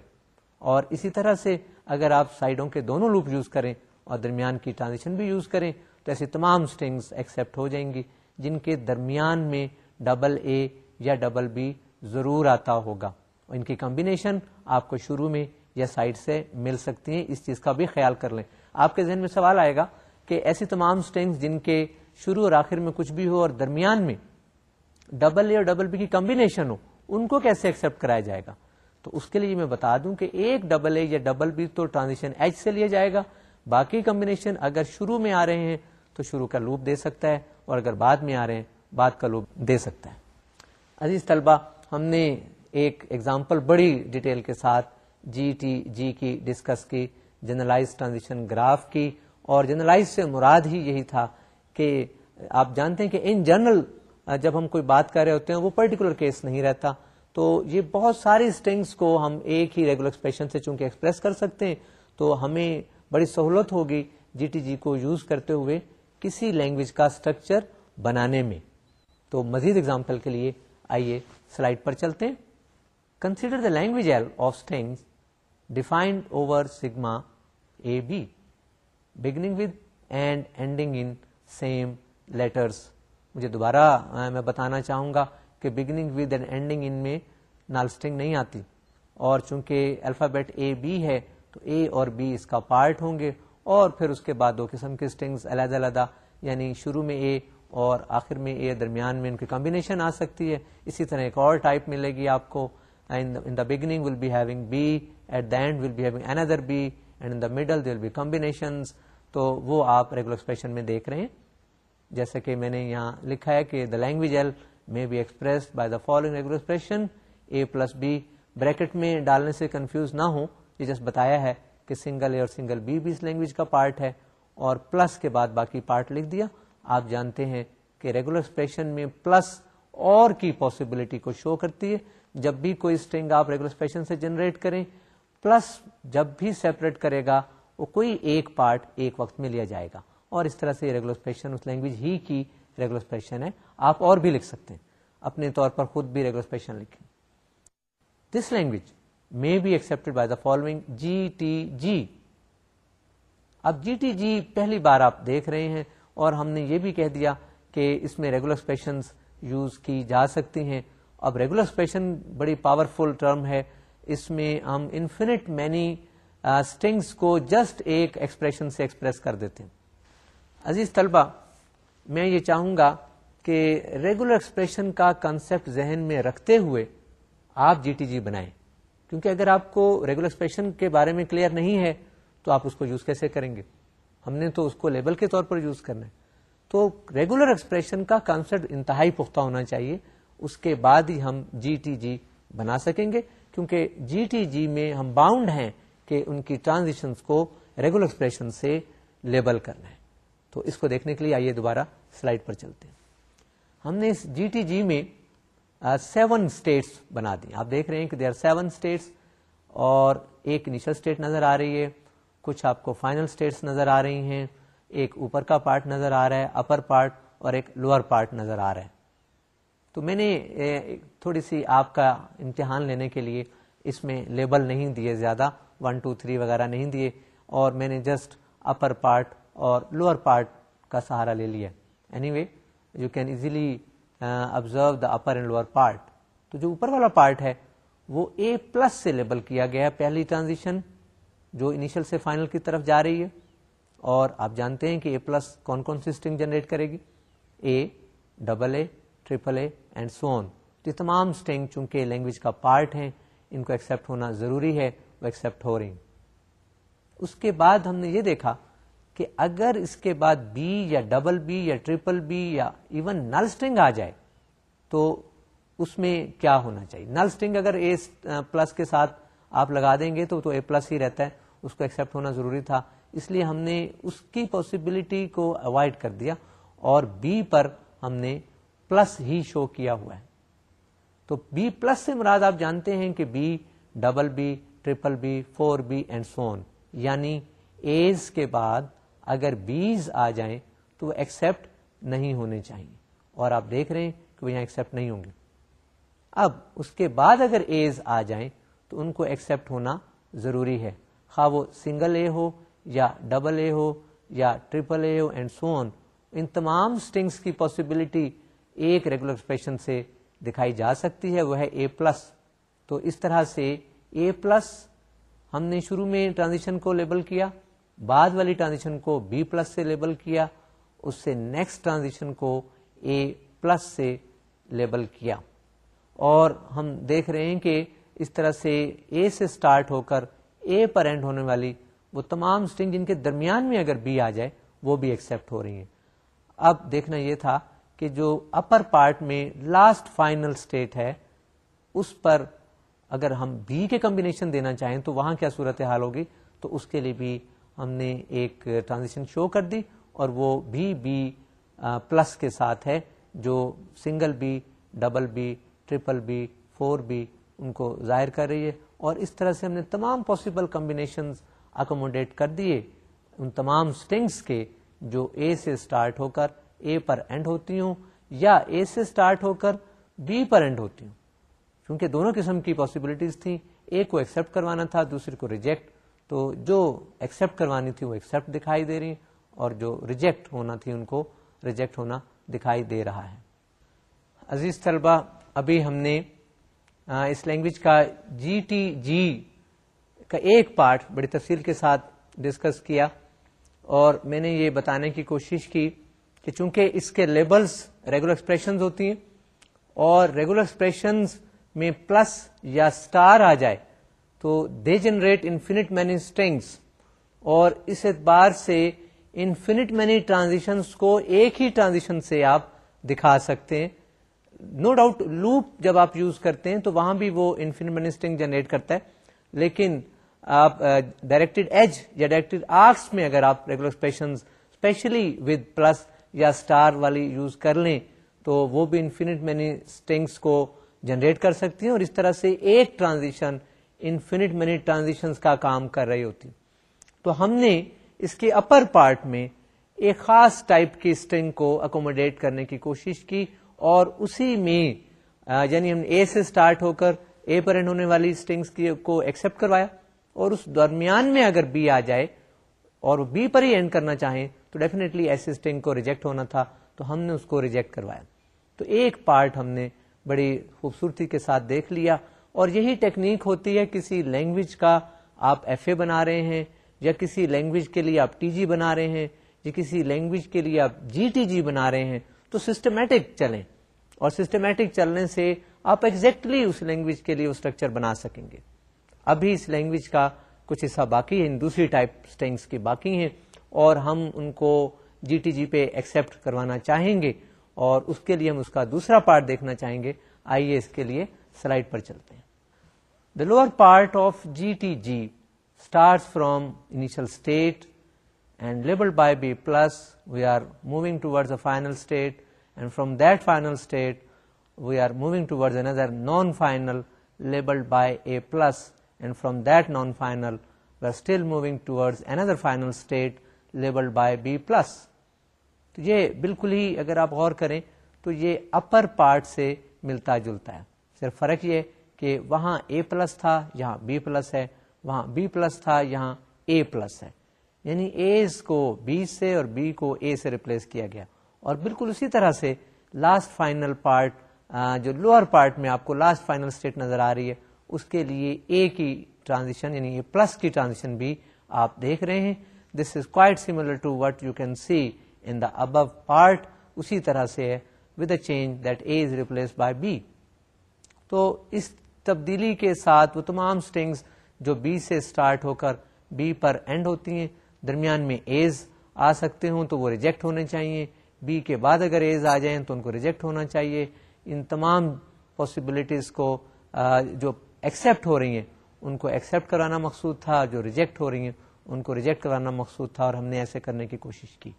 اور اسی طرح سے اگر آپ سائڈوں کے دونوں لوپ یوز کریں اور درمیان کی ٹرانزیکشن بھی یوز کریں تو ایسی تمام اسٹنگس ایکسپٹ ہو جائیں گی جن کے درمیان میں ڈبل اے یا ڈبل بی ضرور آتا ہوگا۔ ان کی کمبینیشن آپ کو شروع میں یا سائڈ سے مل سکتی ہیں۔ اس چیز کا بھی خیال کر لیں۔ آپ کے ذہن میں سوال آئے گا کہ ایسی تمام اسٹینگس جن کے شروع اور آخر میں کچھ بھی ہو اور درمیان میں ڈبل اے اور ڈبل بی کی کمبینیشن ہو، ان کو کیسے ایکسپٹ کرایا جائے گا؟ تو اس کے لیے میں بتا دوں کہ ایک ڈبل اے یا ڈبل بی تو ٹرانزیشن ایچ سے لیا جائے گا۔ باقی کمبینیشن اگر شروع میں آ رہے ہیں تو شروع کا لوپ دے سکتا ہے اور اگر بعد میں آ رہے ہیں، بعد کا لوپ دے سکتا ہے۔ عزیز طلبہ ہم نے ایک ایگزامپل بڑی ڈیٹیل کے ساتھ جی ٹی جی کی ڈسکس کی جنرلائز ٹرانزیشن گراف کی، اور جنرلائز سے مراد ہی یہی تھا کہ آپ جانتے ہیں کہ ان جنرل جب ہم کوئی بات کر رہے ہوتے ہیں، وہ پرٹیکولر کیس نہیں رہتا۔ تو یہ بہت ساری اسٹنگس کو ہم ایک ہی ریگولر ایکسپریشن سے چونکہ ایکسپریس کر سکتے ہیں، تو ہمیں بڑی سہولت ہوگی جی ٹی جی کو یوز کرتے ہوئے کسی لینگویج کا اسٹرکچر بنانے میں۔ تو مزید اگزامپل کے لیے آئیے سلائڈ پر چلتے ہیں۔ Consider the language L of string defined over sigma A B beginning with and ending in same letters مجھے دوبارہ میں بتانا چاہوں گا کہ beginning with and ending in میں نال اسٹنگ نہیں آتی۔ اور چونکہ الفابیٹ اے بی ہے تو اے اور بی اس کا پارٹ ہوں گے اور پھر اس کے بعد دو قسم کے اسٹنگس علیحدہ علیحدہ یعنی شروع میں اے اور آخر میں اے درمیان میں ان کی کمبینیشن آ سکتی ہے۔ اسی طرح ایک اور ٹائپ ملے گی آپ کو۔ In the beginning will be having B at the end will be having another B and in the middle will be combination تو وہ آپ ریگولر ایکسپریشن میں دیکھ رہے ہیں۔ جیسے کہ میں نے یہاں لکھا ہے کہ the language L may be express by the following regular expression A plus B bracket میں ڈالنے سے کنفیوز نہ ہو یہ جس بتایا ہے کہ سنگل اے اور سنگل بی بھی اس لینگویج کا پارٹ ہے اور پلس کے بعد باقی پارٹ لکھ دیا۔ آپ جانتے ہیں کہ ریگولر ایکسپریشن میں پلس اور کی پاسبلٹی کو شو کرتی ہے۔ جب بھی کوئی اسٹرنگ آپ ریگولر ایکسپریشن سے جنریٹ کریں پلس جب بھی سیپریٹ کرے گا، وہ کوئی ایک پارٹ ایک وقت میں لیا جائے گا۔ اور اس طرح سے ریگولر ایکسپریشن اس لینگویج ہی کی ریگولر ایکسپریشن ہے۔ آپ اور بھی لکھ سکتے ہیں۔ اپنے طور پر خود بھی ریگولر ایکسپریشن لکھیں۔ This language may be accept by the following G T G اب جی ٹی جی پہلی بار آپ دیکھ رہے ہیں اور ہم نے یہ بھی کہہ دیا کہ اس میں ریگولر ایکسپریشن یوز کی جا سکتی ہیں۔ اب ریگولر ایکسپریشن بڑی پاورفل ٹرم ہے۔ اس میں ہم انفینٹ مینی اسٹنگس کو جسٹ ایک ایکسپریشن سے ایکسپریس کر دیتے ہیں۔ عزیز طلبہ، میں یہ چاہوں گا کہ ریگولر ایکسپریشن کا کنسپٹ ذہن میں رکھتے ہوئے آپ جی ٹی جی بنائیں۔ کیونکہ اگر آپ کو ریگولر ایکسپریشن کے بارے میں کلیئر نہیں ہے، تو آپ اس کو یوز کیسے کریں گے؟ ہم نے تو اس کو لیبل کے طور پر یوز کرنا ہے۔ تو ریگولر ایکسپریشن کا کانسیپٹ انتہائی پختہ ہونا چاہیے۔ اس کے بعد ہی ہم جی ٹی جی بنا سکیں گے۔ کیونکہ جی ٹی جی میں ہم باؤنڈ ہیں کہ ان کی ٹرانزیشن کو ریگولر ایکسپریشن سے لیبل کرنا ہے۔ تو اس کو دیکھنے کے لیے آئیے دوبارہ سلائڈ پر چلتے ہیں۔ ہم نے اس جی ٹی جی میں سیون اسٹیٹس بنا دی آپ دیکھ رہے ہیں کہ دے آر سیون اسٹیٹس اور ایک انیشل اسٹیٹ نظر آ رہی ہے، کچھ آپ کو فائنل اسٹیٹس نظر آ رہی ہیں، ایک اوپر کا پارٹ نظر آ رہا ہے اپر پارٹ اور ایک لوور پارٹ نظر آ رہا ہے۔ تو میں نے تھوڑی سی آپ کا امتحان لینے کے لیے اس میں لیبل نہیں دیے زیادہ ون ٹو تھری وغیرہ نہیں دیے، اور میں نے جسٹ اپر پارٹ اور لوور پارٹ کا سہارا لے لیا۔ Anyway you can easily observe the upper and lower part تو جو اوپر والا پارٹ ہے، وہ اے پلس سے لیبل کیا گیا پہلی ٹرانزیشن جو انیشل سے فائنل کی طرف جا رہی ہے۔ اور آپ جانتے ہیں کہ اے پلس کون کون سی اسٹنگ جنریٹ کرے گی؟ A double A triple A and so on یہ تمام اسٹنگ چونکہ لینگویج کا پارٹ ہیں، ان کو ایکسپٹ ہونا ضروری ہے، وہ ایکسپٹ ہو رہی اس کے بعد ہم نے یہ دیکھا کہ اگر اس کے بعد بی یا ڈبل بی یا ٹریپل بی یا ایون نل اسٹنگ آ جائے، تو اس میں کیا ہونا چاہیے؟ نل اسٹنگ اگر اے پلس کے ساتھ آپ لگا دیں گے تو اے پلس ہی رہتا ہے، اس کو ایکسپٹ ہونا ضروری تھا۔ اس لیے ہم نے اس کی پاسبلٹی کو اوائڈ کر دیا اور بی پر ہم نے پلس ہی شو کیا ہوا ہے۔ تو بی پلس سے مراد آپ جانتے ہیں کہ b double b triple b four b and so on یعنی ایز کے بعد اگر بیز آ جائیں تو وہ ایکسپٹ نہیں ہونے چاہیے اور آپ دیکھ رہے ہیں کہ وہ یہاں ایکسپٹ نہیں ہوں گے۔ اب اس کے بعد اگر ایز آ جائیں تو ان کو ایکسپٹ ہونا ضروری ہے۔ خواہ وہ سنگل اے ہو یا ڈبل اے ہو یا ٹریپل اے ہو اینڈ سون ان تمام اسٹنگس کی پاسبلٹی ایک ریگولر ایکسپریشن سے دکھائی جا سکتی ہے، وہ ہے اے پلس تو اس طرح سے اے پلس ہم نے شروع میں ٹرانزیشن کو لیبل کیا۔ بعد والی ٹرانزیشن کو بی پلس سے لیبل کیا، اس سے نیکسٹ ٹرانزیشن کو اے پلس سے لیبل کیا۔ اور ہم دیکھ رہے ہیں کہ اس طرح سے اے سے سٹارٹ ہو کر اے پر اینڈ ہونے والی وہ تمام اسٹنگ جن کے درمیان میں اگر بی آ جائے، وہ بھی ایکسپٹ ہو رہی ہیں۔ اب دیکھنا یہ تھا کہ جو اپر پارٹ میں لاسٹ فائنل اسٹیٹ ہے، اس پر اگر ہم بی کے کمبینیشن دینا چاہیں تو وہاں کیا صورت حال ہوگی؟ تو اس کے لیے بھی ہم نے ایک ٹرانزیکشن شو کر دی اور وہ بھی بی پلس کے ساتھ ہے، جو single b double b triple b four b ان کو ظاہر کر رہی ہے۔ اور اس طرح سے ہم نے تمام پاسبل کمبینیشن اکوموڈیٹ کر دیے۔ ان تمام اسٹنگس کے جو اے سے اسٹارٹ ہو کر اے پر اینڈ ہوتی ہوں یا اے سے اسٹارٹ ہو کر بی پر اینڈ ہوتی ہوں۔ کیونکہ دونوں قسم کی پاسبلٹیز تھیں۔ ایک کو ایکسپٹ کروانا تھا، دوسرے کو ریجیکٹ تو جو ایکسپٹ کروانی تھی وہ ایکسپٹ دکھائی دے رہی اور جو ریجیکٹ ہونا تھی ان کو ریجیکٹ ہونا دکھائی دے رہا ہے۔ عزیز طلبہ، ابھی ہم نے اس لینگویج کا جی ٹی جی کا ایک پارٹ بڑی تفصیل کے ساتھ ڈسکس کیا اور میں نے یہ بتانے کی کوشش کی کہ چونکہ اس کے لیبلز ریگولر ایکسپریشن ہوتی ہیں اور ریگولر ایکسپریشن میں پلس یا اسٹار آ جائے تو they generate infinite many strings اور اس اعتبار سے انفینٹ مینی ٹرانزیشن کو ایک ہی ٹرانزیشن سے آپ دکھا سکتے ہیں۔ نو no ڈاؤٹ لوپ جب آپ یوز کرتے ہیں تو وہاں بھی وہ انفینٹ مینی اسٹنگ جنریٹ کرتا ہے۔ لیکن آپ ڈائریکٹڈ ایج یا ڈائریکٹڈ آرکس میں اگر آپ regular expression especially with plus یا اسٹار والی یوز کر لیں تو وہ بھی انفینٹ مینی اسٹنگس کو جنریٹ کر سکتی ہیں اور اس طرح سے ایک ٹرانزیشن انفینٹ مینی ٹرانزیشن کا کام کر رہی ہوتی۔ تو ہم نے اس کے اپر پارٹ میں ایک خاص ٹائپ کی اسٹنگ کو اکوموڈیٹ کرنے کی کوشش کی اور اسی میں یعنی ہم اے سے اسٹارٹ ہو کر اے پر اینڈ ہونے والی اسٹنگس کو ایکسپٹ کروایا اور اس درمیان میں اگر بی آ جائے اور وہ بی پر ہی اینڈ کرنا چاہیں تو ڈیفینیٹلی ایسے اسٹنگ کو ریجیکٹ ہونا تھا۔ تو ہم نے اس کو ریجیکٹ کروایا۔ تو ایک پارٹ ہم نے بڑی خوبصورتی کے ساتھ دیکھ لیا۔ اور یہی ٹیکنیک ہوتی ہے کسی لینگویج کا آپ ایف اے بنا رہے ہیں، یا کسی لینگویج کے لیے آپ ٹی جی بنا رہے ہیں، یا کسی لینگویج کے لیے آپ جی ٹی جی بنا رہے ہیں، تو سسٹمیٹک چلیں۔ اور سسٹمیٹک چلنے سے آپ ایگزیکٹلی اس لینگویج کے لیے اسٹرکچر بنا سکیں گے۔ ابھی اس لینگویج کا کچھ حصہ باقی ہے دوسری ٹائپ اسٹینگس کی باقی ہیں، اور ہم ان کو جی ٹی جی پہ ایکسپٹ کروانا چاہیں گے، اور اس کے لیے ہم اس کا دوسرا پارٹ دیکھنا چاہیں گے۔ آئیے اس کے لیے سلائڈ پر چلتے ہیں۔ The lower part of G T G start from initial state and label by b plus we are moving towards a final state and from that final state we are moving towards another non final labelled by a plus and from that non final we are still moving towards another final state labelled by b plus تو یہ بالکل ہی اگر آپ غور کریں تو یہ اپر پارٹ سے ملتا جلتا ہے۔ صرف فرق یہ کہ وہاں اے پلس تھا، یہاں بی پلس ہے، وہاں بی پلس تھا، یہاں اے پلس ہے۔ یعنی ایز کو بی سے اور بی کو اے سے ریپلیس کیا گیا۔ اور بالکل اسی طرح سے لاسٹ فائنل پارٹ جو لوور پارٹ میں آپ کو لاسٹ فائنل اسٹیٹ نظر آ رہی ہے، اس کے لیے اے کی ٹرانزیشن یعنی پلس کی ٹرانزیشن بھی آپ دیکھ رہے ہیں۔ This is quite similar to what you can see in the above part اسی طرح سے ہے with a change that a is replaced by b تو اس تبدیلی کے ساتھ وہ تمام اسٹنگس جو بی سے اسٹارٹ ہو کر بی پر اینڈ ہوتی ہیں، درمیان میں ایز آ سکتے ہوں تو وہ ریجیکٹ ہونے چاہیے۔ بی کے بعد اگر ایز آ جائیں تو ان کو ریجیکٹ ہونا چاہیے۔ ان تمام پاسبلٹیز کو جو ایکسپٹ ہو رہی ہیں، ان کو ایکسپٹ کرانا مقصود تھا۔ جو ریجیکٹ ہو رہی ہیں، ان کو ریجیکٹ کرانا مقصود تھا اور ہم نے ایسے کرنے کی کوشش کی۔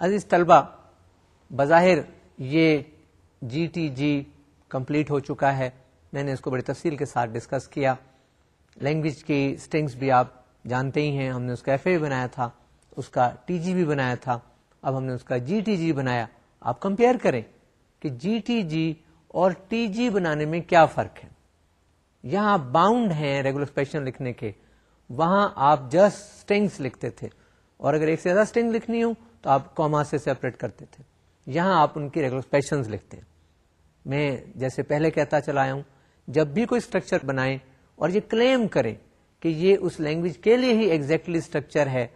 عزیز طلبہ، بظاہر یہ جی ٹی جی کمپلیٹ ہو چکا ہے۔ میں نے اس کو بڑی تفصیل کے ساتھ ڈسکس کیا۔ لینگویج کی اسٹنگس بھی آپ جانتے ہی ہیں۔ ہم نے اس کا ایف اے بھی بنایا تھا۔ اس کا ٹی جی بھی بنایا تھا۔ اب ہم نے اس کا جی ٹی جی بنایا۔ آپ کمپیئر کریں کہ جی ٹی جی اور ٹی جی بنانے میں کیا فرق ہے۔ یہاں باؤنڈ ہیں ریگولر اسپیشن لکھنے کے۔ وہاں آپ جسٹ اسٹنگس لکھتے تھے۔ اور اگر ایک سے زیادہ اسٹنگ لکھنی ہو تو آپ کوما سے سیپریٹ کرتے تھے۔ یہاں آپ ان کی ریگولر لکھتے ہیں۔ میں جیسے پہلے کہتا چلا ہوں، جب بھی کوئی اسٹرکچر بنائیں اور یہ کلیم کریں کہ یہ اس لینگویج کے لیے ہی ایگزیکٹلی اسٹرکچر ہے،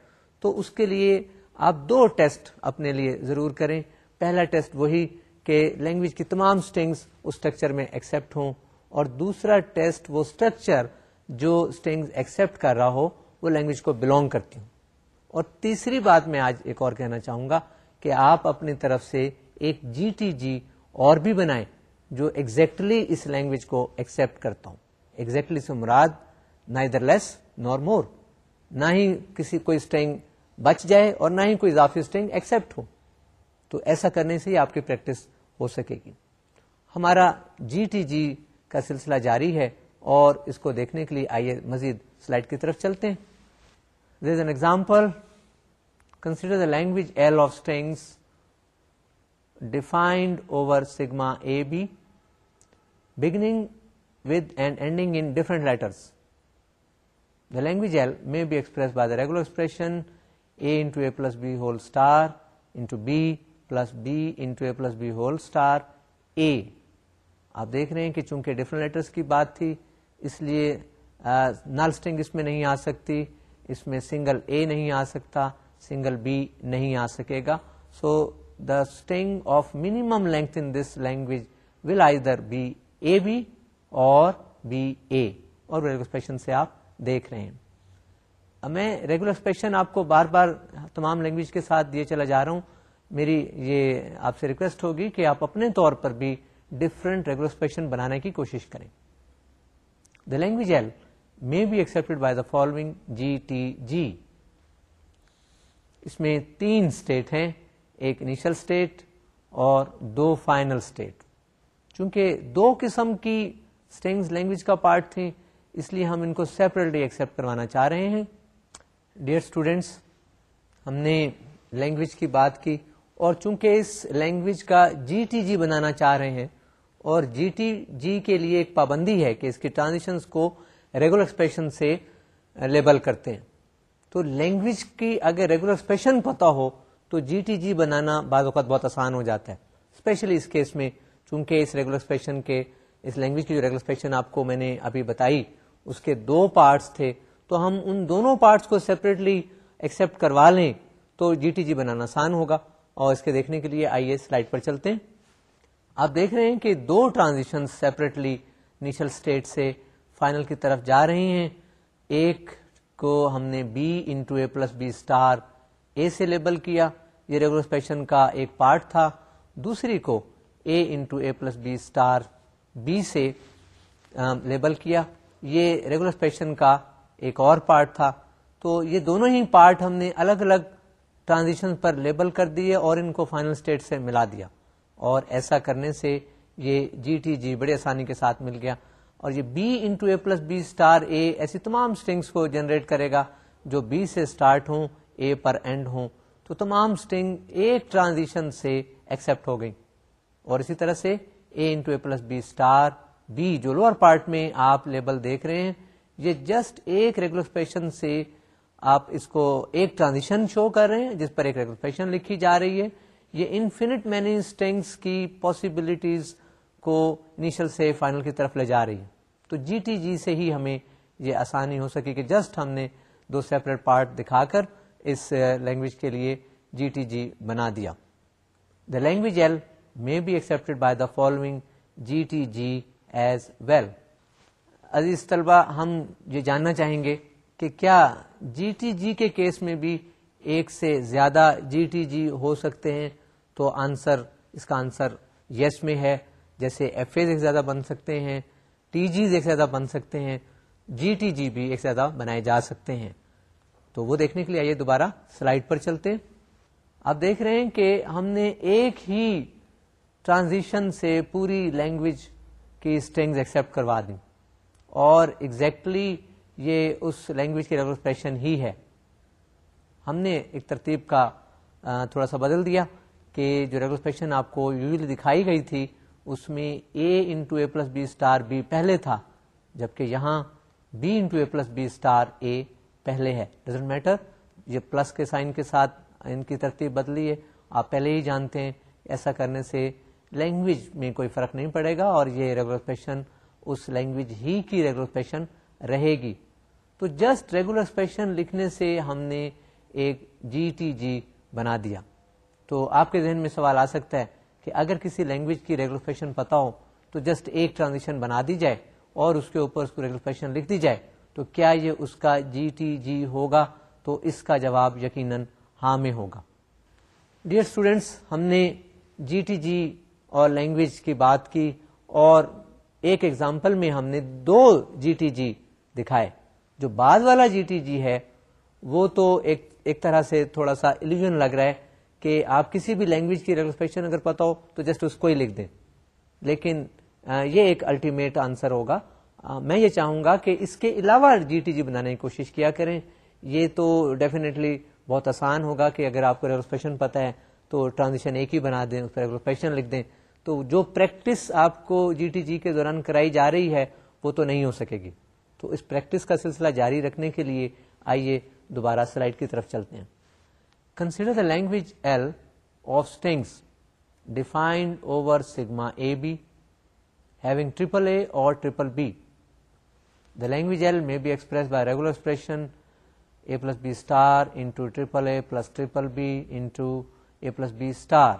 تو اس کے لیے آپ دو ٹیسٹ اپنے لیے ضرور کریں۔ پہلا ٹیسٹ وہی کہ لینگویج کی تمام اسٹنگس اس اسٹرکچر میں ایکسپٹ ہوں، اور دوسرا ٹیسٹ وہ اسٹرکچر جو اسٹنگس ایکسپٹ کر رہا ہو، وہ لینگویج کو بلونگ کرتی ہوں۔ اور تیسری بات میں آج ایک اور کہنا چاہوں گا کہ آپ اپنی طرف سے ایک جی ٹی جی اور بھی بنائیں جو ایگزیکٹلی exactly اس لینگویج کو ایکسپٹ کرتا ہوں. ایگزیکٹلی exactly سے مراد نہ ادھر لیس نور مور نہ ہی کسی کوئی اسٹینگ بچ جائے اور نہ ہی کوئی اضافی اسٹینگ ایکسپٹ ہو. تو ایسا کرنے سے ہی آپ کی پریکٹس ہو سکے گی. ہمارا جی ٹی جی کا سلسلہ جاری ہے اور اس کو دیکھنے کے لیے آئیے مزید سلائڈ کی طرف چلتے ہیں. There is an example. Consider the language L of strings defined over sigma AB, beginning with and ending in different letters. The language L may be expressed by the regular expression a into a plus b whole star into b plus b into a plus b whole star a. آپ دیکھ رہے ہیں کہ چونکہ different letters کی بات تھی اس لیے نل اسٹنگ اس میں نہیں آ سکتی اس میں سنگل اے نہیں آ سکتا سنگل بی نہیں آ سکے گا so the string of minimum length in this language will either be a b or b a اور ریگولر سے آپ دیکھ رہے ہیں۔ میں ریگولر ایکسپریشن آپ کو بار بار تمام لینگویج کے ساتھ دیے چلا جا رہا ہوں۔ میری یہ آپ سے ریکویسٹ ہوگی کہ آپ اپنے طور پر بھی ڈفرنٹ ریگولر ایکسپریشن بنانے کی کوشش کریں۔ The language L may be accepted by the following G T G اس میں تین اسٹیٹ ہیں۔ ایک انیشل اسٹیٹ اور دو فائنل اسٹیٹ چونکہ دو قسم کی اسٹینگز لینگویج کا پارٹ تھے اس لیے ہم ان کو سیپریٹلی ایکسپٹ کروانا چاہ رہے ہیں۔ ڈیئر اسٹوڈینٹس ہم نے لینگویج کی بات کی اور چونکہ اس لینگویج کا جی ٹی جی بنانا چاہ رہے ہیں اور جی ٹی جی کے لیے ایک پابندی ہے کہ اس کی ٹرانزیشنس کو ریگولر ایکسپریشن سے لیبل کرتے ہیں۔ تو لینگویج کی اگر ریگولر ایکسپریشن پتا ہو تو جی ٹی جی بنانا بعض اوقات بہت آسان ہو جاتا ہے۔ اسپیشلی اس کیس میں، چونکہ اس ریگولر ایکسپریشن کے، اس لینگویج کی جو ریگولر ایکسپریشن آپ کو میں نے ابھی بتائی، اس کے دو پارٹس تھے۔ تو ہم ان دونوں پارٹس کو سیپریٹلی ایکسپٹ کروا لیں تو جی ٹی جی بنانا آسان ہوگا۔ اور اس کے دیکھنے کے لیے آئیے سلائڈ پر چلتے ہیں۔ آپ دیکھ رہے ہیں کہ دو ٹرانزیشن سیپریٹلی انیشل اسٹیٹ سے فائنل کی طرف جا رہی ہیں۔ ایک کو ہم نے b into a plus b star a سے لیبل کیا۔ یہ ریگولر ایکسپریشن کا ایک پارٹ تھا۔ دوسری کو a into a plus b star b سے لیبل کیا۔ یہ ریگولر ایکسپریشن کا ایک اور پارٹ تھا۔ تو یہ دونوں ہی پارٹ ہم نے الگ الگ ٹرانزیشن پر لیبل کر دیے اور ان کو فائنل اسٹیٹ سے ملا دیا۔ اور ایسا کرنے سے یہ جی ٹی جی بڑی آسانی کے ساتھ مل گیا۔ اور یہ b into a plus b star a ایسی تمام اسٹنگس کو جنریٹ کرے گا جو بی سے اسٹارٹ ہوں اے پر اینڈ ہوں۔ تو تمام اسٹنگ ایک ٹرانزیشن سے ایکسپٹ ہو گئی اور اسی طرح سے a into a plus b star b جو لوور پارٹ میں آپ لیبل دیکھ رہے ہیں، یہ جسٹ ایک ریگولر سے آپ اس کو ایک ٹرانزیشن شو کر رہے ہیں، جس پر ایک ریگولر لکھی جا رہی ہے۔ یہ انفینٹ مینی اسٹینگس کی پاسبلٹیز کو انیشل سے فائنل کی طرف لے جا رہی ہے۔ تو جی ٹی جی سے ہی ہمیں یہ آسانی ہو سکی کہ جسٹ ہم نے دو سیپریٹ پارٹ دکھا کر اس لینگویج کے لیے جی ٹی جی بنا دیا۔ The language L may be accepted by the following G T G as well عزیز طلبہ، ہم یہ جاننا چاہیں گے کہ کیا جی ٹی جی کے کیس میں بھی ایک سے زیادہ جی ٹی جی ہو سکتے ہیں؟ تو آنسر، اس کا آنسر یس میں ہے۔ جیسے ایف ایز ایک زیادہ بن سکتے ہیں ٹی جیز ایک زیادہ بن سکتے ہیں جی ٹی جی بھی ایک زیادہ بنائے جا سکتے ہیں۔ تو وہ دیکھنے کے لیے آئیے دوبارہ سلائڈ پر چلتے آپ دیکھ رہے ہیں کہ ہم نے ایک ہی ٹرانزیشن سے پوری لینگویج کی اسٹینگز ایکسپٹ کروا دی۔ اور ایگزیکٹلی exactly یہ اس لینگویج کی ریگولسپریشن ہی ہے۔ ہم نے ایک ترتیب کا تھوڑا سا بدل دیا کہ جو ریگولسپریشن آپ کو یوزلی دکھائی گئی تھی، اس میں a into a plus b star b پہلے تھا، جبکہ یہاں b into a plus b star a پہلے ہے۔ ڈزنٹ میٹر یہ پلس کے سائن کے ساتھ ان کی ترتیب بدلی ہے۔ آپ پہلے ہی جانتے ہیں، ایسا کرنے سے لینگویج میں کوئی فرق نہیں پڑے گا اور یہ ریگولر اس لینگویج ہی کی ریگولر رہے گی۔ تو جسٹ ریگولر اسپیشن لکھنے سے ہم نے ایک جی ٹی جی بنا دیا۔ تو آپ کے ذہن میں سوال آ سکتا ہے کہ اگر کسی لینگویج کی ریگولر پتا ہو، تو جسٹ ایک ٹرانزیکشن بنا دی جائے اور اس کے اوپر اس کو ریگولر لکھ دی جائے۔ تو کیا یہ اس کا جی ٹی جی ہوگا؟ تو اس کا جواب یقیناً ہاں میں ہوگا۔ ڈیئر اسٹوڈینٹس ہم نے جی ٹی جی اور لینگویج کی بات کی اور ایک ایگزامپل میں ہم نے دو جی ٹی جی دکھائے۔ جو بعد والا جی ٹی جی ہے، وہ تو ایک ایک طرح سے تھوڑا سا ایلیژن لگ رہا ہے کہ آپ کسی بھی لینگویج کی ریگولسپیکشن اگر پتا ہو تو جسٹ اس کو ہی لکھ دیں۔ لیکن یہ ایک الٹیمیٹ آنسر ہوگا۔ میں یہ چاہوں گا کہ اس کے علاوہ جی ٹی جی بنانے کی کوشش کیا کریں۔ یہ تو ڈیفینیٹلی بہت آسان ہوگا کہ اگر آپ کو ریگولسپیکشن پتا ہے، تو ٹرانزیشن ایک ہی بنا دیں، اس پر ریگولسپیکشن لکھ دیں۔ تو جو پریکٹس آپ کو جی ٹی جی کے دوران کرائی جا رہی ہے، وہ تو نہیں ہو سکے گی۔ تو اس پریکٹس کا سلسلہ جاری رکھنے کے لیے آئیے دوبارہ سلائڈ کی طرف چلتے ہیں۔ Consider the language L of strings defined over sigma a b having triple a or triple b the language L may be express by regular expression a plus b star into triple a plus triple b into a plus b star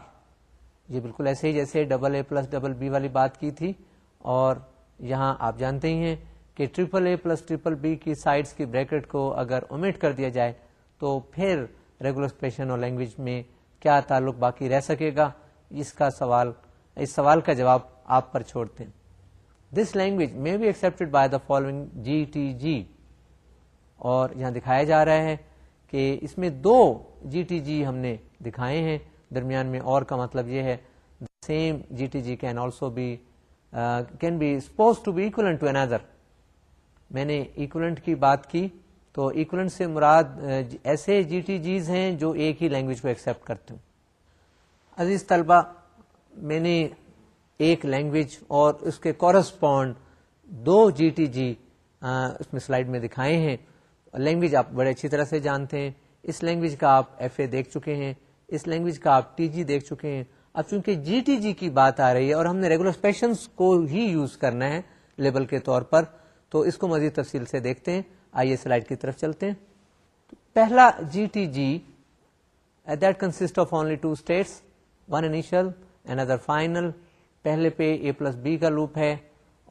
یہ بالکل ایسے ہی جیسے double a plus double b والی بات کی تھی اور یہاں آپ جانتے ہی ہیں کہ triple a plus triple b کی سائڈس کی بریکٹ کو اگر اومٹ کر دیا جائے تو پھر ریگولر اسپیشن اور لینگویج میں کیا تعلق باقی رہ سکے گا؟ اس کا سوال اس سوال کا جواب آپ پر چھوڑتے ہیں۔ This language may be accept by the following G T G اور یہاں دکھایا جا رہا ہے کہ اس میں دو جی ٹی جی ہم نے دکھائے ہیں۔ درمیان میں اور کا مطلب یہ ہے same G T G can also be can be suppose to be equivalent to another میں نے اکولنٹ کی بات کی تو اکولنٹ سے مراد uh, ایسے جی ٹی جیز ہیں جو ایک ہی لینگویج کو ایکسپٹ کرتے ہوں عزیز طلبہ، میں نے ایک لینگویج اور اس کے کورسپونڈ دو جی ٹی جی اس میں سلائڈ میں دکھائے ہیں۔ لینگویج آپ بڑے اچھی طرح سے جانتے ہیں۔ اس لینگویج کا آپ ایف اے دیکھ چکے ہیں۔ اس لینگویج کا آپ ٹی جی دیکھ چکے ہیں۔ اب چونکہ جی ٹی جی کی بات آ رہی ہے اور ہم نے ریگولر اسپیشن کو ہی یوز کرنا ہے لیبل کے طور پر، تو اس کو مزید تفصیل سے دیکھتے ہیں۔ آئیے سلائڈ کی طرف چلتے ہیں۔ پہلا G T G that consist of only two states one initial and other final پہلے پہ اے پلس بی کا لوپ ہے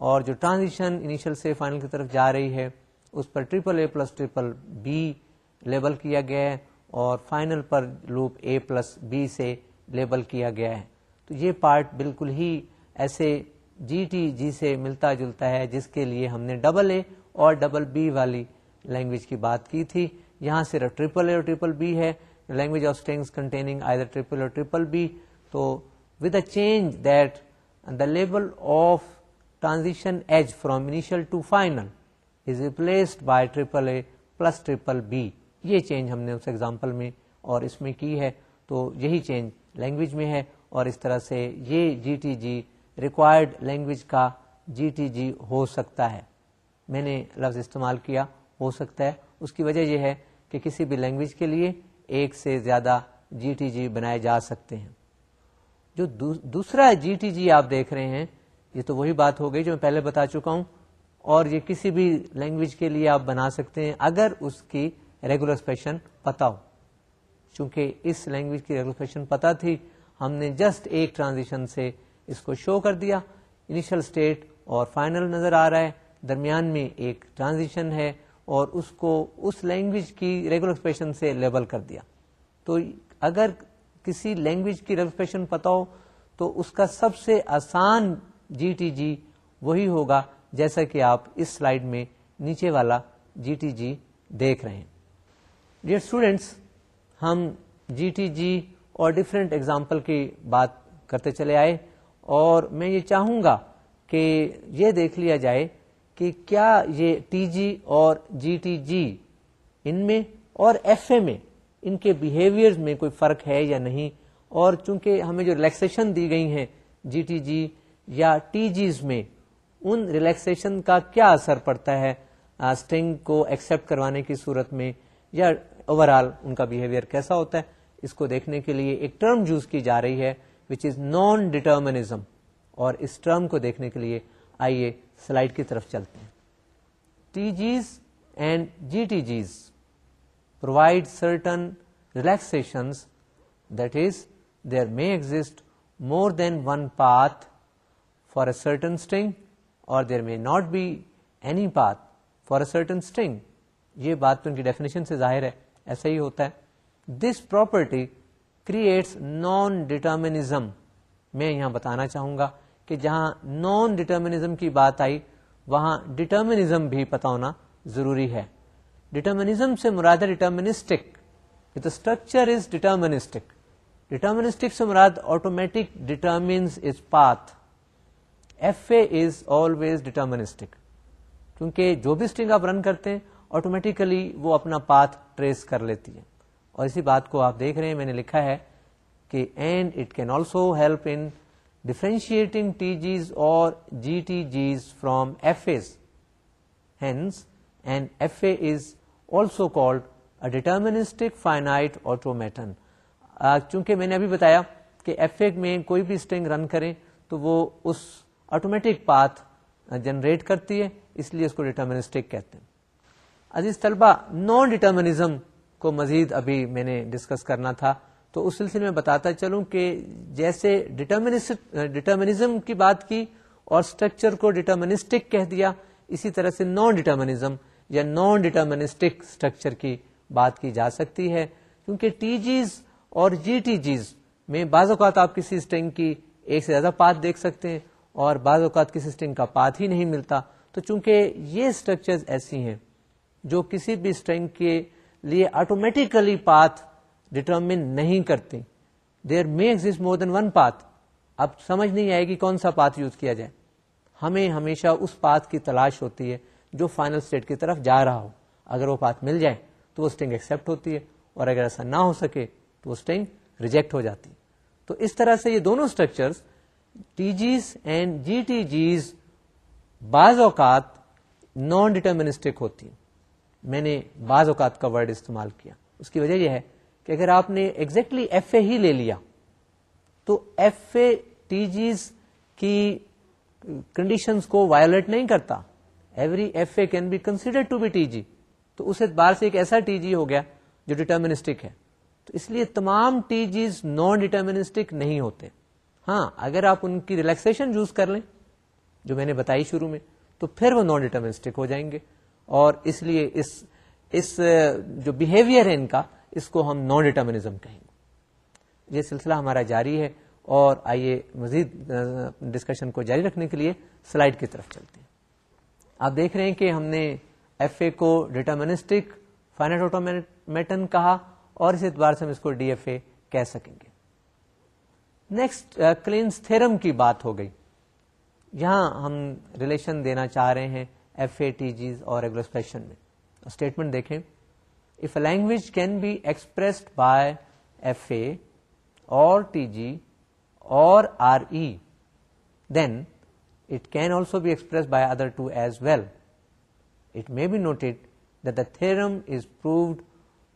اور جو ٹرانزیشن انیشل سے فائنل کی طرف جا رہی ہے، اس پر triple a plus triple b label کیا گیا ہے اور فائنل پر لوپ اے پلس بی سے لیبل کیا گیا ہے۔ تو یہ پارٹ بالکل ہی ایسے جی ٹی جی سے ملتا جلتا ہے، جس کے لیے ہم نے ڈبل اے اور ڈبل بی والی لینگویج کی بات کی تھی۔ یہاں صرف ٹریپل اے اور ٹریپل بی ہے۔ لینگویج آف اسٹنگس کنٹیننگ آئی ٹریپل اور ٹریپل بی تو with a change that the label of transition edge from initial to final is replaced by triple a plus triple b یہ change ہم نے اس example میں اور اس میں کی ہے تو یہی چینج لینگویج میں ہے اور اس طرح سے یہ G T G required language کا جی ٹی جی ہو سکتا ہے۔ میں نے لفظ استعمال کیا، ہو سکتا ہے۔ اس کی وجہ یہ ہے کہ کسی بھی لینگویج کے لیے ایک سے زیادہ جی ٹی جی بنائے جا سکتے ہیں۔ جو دوسرا جی ٹی جی آپ دیکھ رہے ہیں، یہ تو وہی بات ہو گئی جو میں پہلے بتا چکا ہوں، اور یہ کسی بھی لینگویج کے لیے آپ بنا سکتے ہیں اگر اس کی ریگولر اسپیشن پتا ہو۔ چونکہ اس لینگویج کی ریگولر اسپیشن پتا تھی، ہم نے جسٹ ایک ٹرانزیشن سے اس کو شو کر دیا۔ انیشل اسٹیٹ اور فائنل نظر آ رہا ہے، درمیان میں ایک ٹرانزیشن ہے اور اس کو اس لینگویج کی ریگولر ایکسپریشن سے لیبل کر دیا۔ تو اگر کسی لینگویج کی ریگولرسپیشن پتا ہو، تو اس کا سب سے آسان جی ٹی جی وہی ہوگا جیسا کہ آپ اس سلائڈ میں نیچے والا جی ٹی جی دیکھ رہے ہیں۔ ڈیئر اسٹوڈینٹس ہم جی ٹی جی اور ڈفرینٹ ایگزامپل کی بات کرتے چلے آئے اور میں یہ چاہوں گا کہ یہ دیکھ لیا جائے کہ کیا یہ ٹی جی اور جی ٹی جی ان میں اور ایف اے میں ان کے بہیویئر میں کوئی فرق ہے یا نہیں؟ اور چونکہ ہمیں جو ریلیکسیشن دی گئی ہیں جی ٹی جی یا ٹی جیز میں، ان ریلیکسیشن کا کیا اثر پڑتا ہے؟ اسٹنگ کو ایکسپٹ کروانے کی صورت میں یا اوور آل ان کا بہیویئر کیسا ہوتا ہے؟ اس کو دیکھنے کے لیے ایک ٹرم یوز کی جا رہی ہے وچ از نان ڈیٹرمنیزم اور اس ٹرم کو دیکھنے کے لیے آئیے سلائڈ کی طرف چلتے ہیں۔ T G's and G T G's provide certain relaxation that is there may exist more than one path for a certain string or there may not be any path for a certain string یہ بات تو ان کی definition سے ظاہر ہے، ایسا ہی ہوتا ہے۔ This property creates non determinism میں یہاں بتانا چاہوں گا کہ جہاں نان ڈیٹرمنیزم کی بات آئی، وہاں ڈیٹرمنیزم بھی پتا ہونا ضروری ہے۔ ڈیٹرمنیزم سے مراد deterministic structure is deterministic deterministic سے مراد automatic determinism is path F A is always deterministic کیونکہ جو بھی اسٹنگ آپ رن کرتے ہیں آٹومیٹیکلی وہ اپنا پاتھ ٹریس کر لیتی ہے. اور اسی بات کو آپ دیکھ رہے ہیں، میں نے لکھا ہے کہ and it can also help in differentiating T G's or G T G's from F A's hence and F A is also called a deterministic finite automaton چونکہ میں نے ابھی بتایا کہ ایف اے میں کوئی بھی اسٹنگ رن کریں تو وہ اس آٹومیٹک پاتھ جنریٹ کرتی ہے، اس لیے اس کو ڈیٹرمنسٹک کہتے ہیں۔ عزیز طلبہ نان ڈیٹرمنیزم کو مزید ابھی میں نے ڈسکس کرنا تھا، تو اس سلسلے میں بتاتا چلوں کہ جیسے ڈیٹرمنیزم کی بات کی اور اسٹرکچر کو ڈیٹرمنسٹک کہہ دیا، اسی طرح سے نان ڈیٹرمنیزم یا نان ڈیٹرمنسٹک اسٹرکچر کی بات کی جا سکتی ہے، کیونکہ ٹی جیز اور جی ٹی جیز میں بعض اوقات آپ کسی اسٹنگ کی ایک سے زیادہ پات دیکھ سکتے ہیں اور بعض اوقات کسی اسٹنگ کا پات ہی نہیں ملتا۔ تو چونکہ یہ اسٹرکچر ایسی ہیں جو کسی بھی اسٹرنگ کے لیے آٹومیٹیکلی پاتھ ڈٹرمن نہیں کرتے there may exist more than one path اب سمجھ نہیں آئے گی کون سا پاتھ یوز کیا جائے۔ ہمیں ہمیشہ اس پاتھ کی تلاش ہوتی ہے۔ جو فائنل اسٹیٹ کی طرف جا رہا ہو۔ اگر وہ پاتھ مل جائے تو وہ اسٹنگ ایکسپٹ ہوتی ہے اور اگر ایسا نہ ہو سکے تو وہ اسٹنگ ریجیکٹ ہو جاتی۔ تو اس طرح سے یہ دونوں structure T G's and G T G's بعض اوقات نان ڈیٹرمنسٹک ہوتی ہیں۔ میں نے بعض اوقات کا ورڈ استعمال کیا۔ اس کی وجہ یہ ہے کہ اگر آپ نے ایگزیکٹلی ایف اے ہی لے لیا، تو ایف اے ٹی جیز کی کنڈیشنز کو وایولیٹ نہیں کرتا۔ Every F A can be consider to be T G تو اس اعتبار سے ایک ایسا ٹی جی ہو گیا جو ڈیٹرمنسٹک ہے۔ تو اس لیے تمام ٹی جیز نان ڈیٹرمنسٹک نہیں ہوتے۔ ہاں اگر آپ ان کی ریلیکسن یوز کر لیں، جو میں نے بتائی شروع میں، تو پھر وہ نان ڈیٹرمنسٹک ہو جائیں گے۔ اور اس لیے اس اس، جو بہیویئر ہے ان کا، اس کو ہم نان ڈیٹرمنزم کہیں گے۔ یہ سلسلہ ہمارا جاری ہے۔ اور آئیے مزید ڈسکشن کو جاری رکھنے کے لیے سلائڈ کی طرف چلتے ہیں۔ آپ دیکھ رہے ہیں کہ ہم نے ایف اے کو ڈیٹرمنسٹک فائنٹ آٹومیٹن کہا اور اس اعتبار سے ہم اس کو ڈی ایف اے کہہ سکیں گے۔ نیکسٹ کلینس تھرم کی بات ہو گئی۔ یہاں ہم ریلیشن دینا چاہ رہے ہیں ایف اے ٹی جیز اور ریگولرسپریشن میں۔ اسٹیٹمنٹ دیکھیں۔ If a language can be expressed by F A or T G or R E then it can also be express by other two as well it may be noted the theorem is proved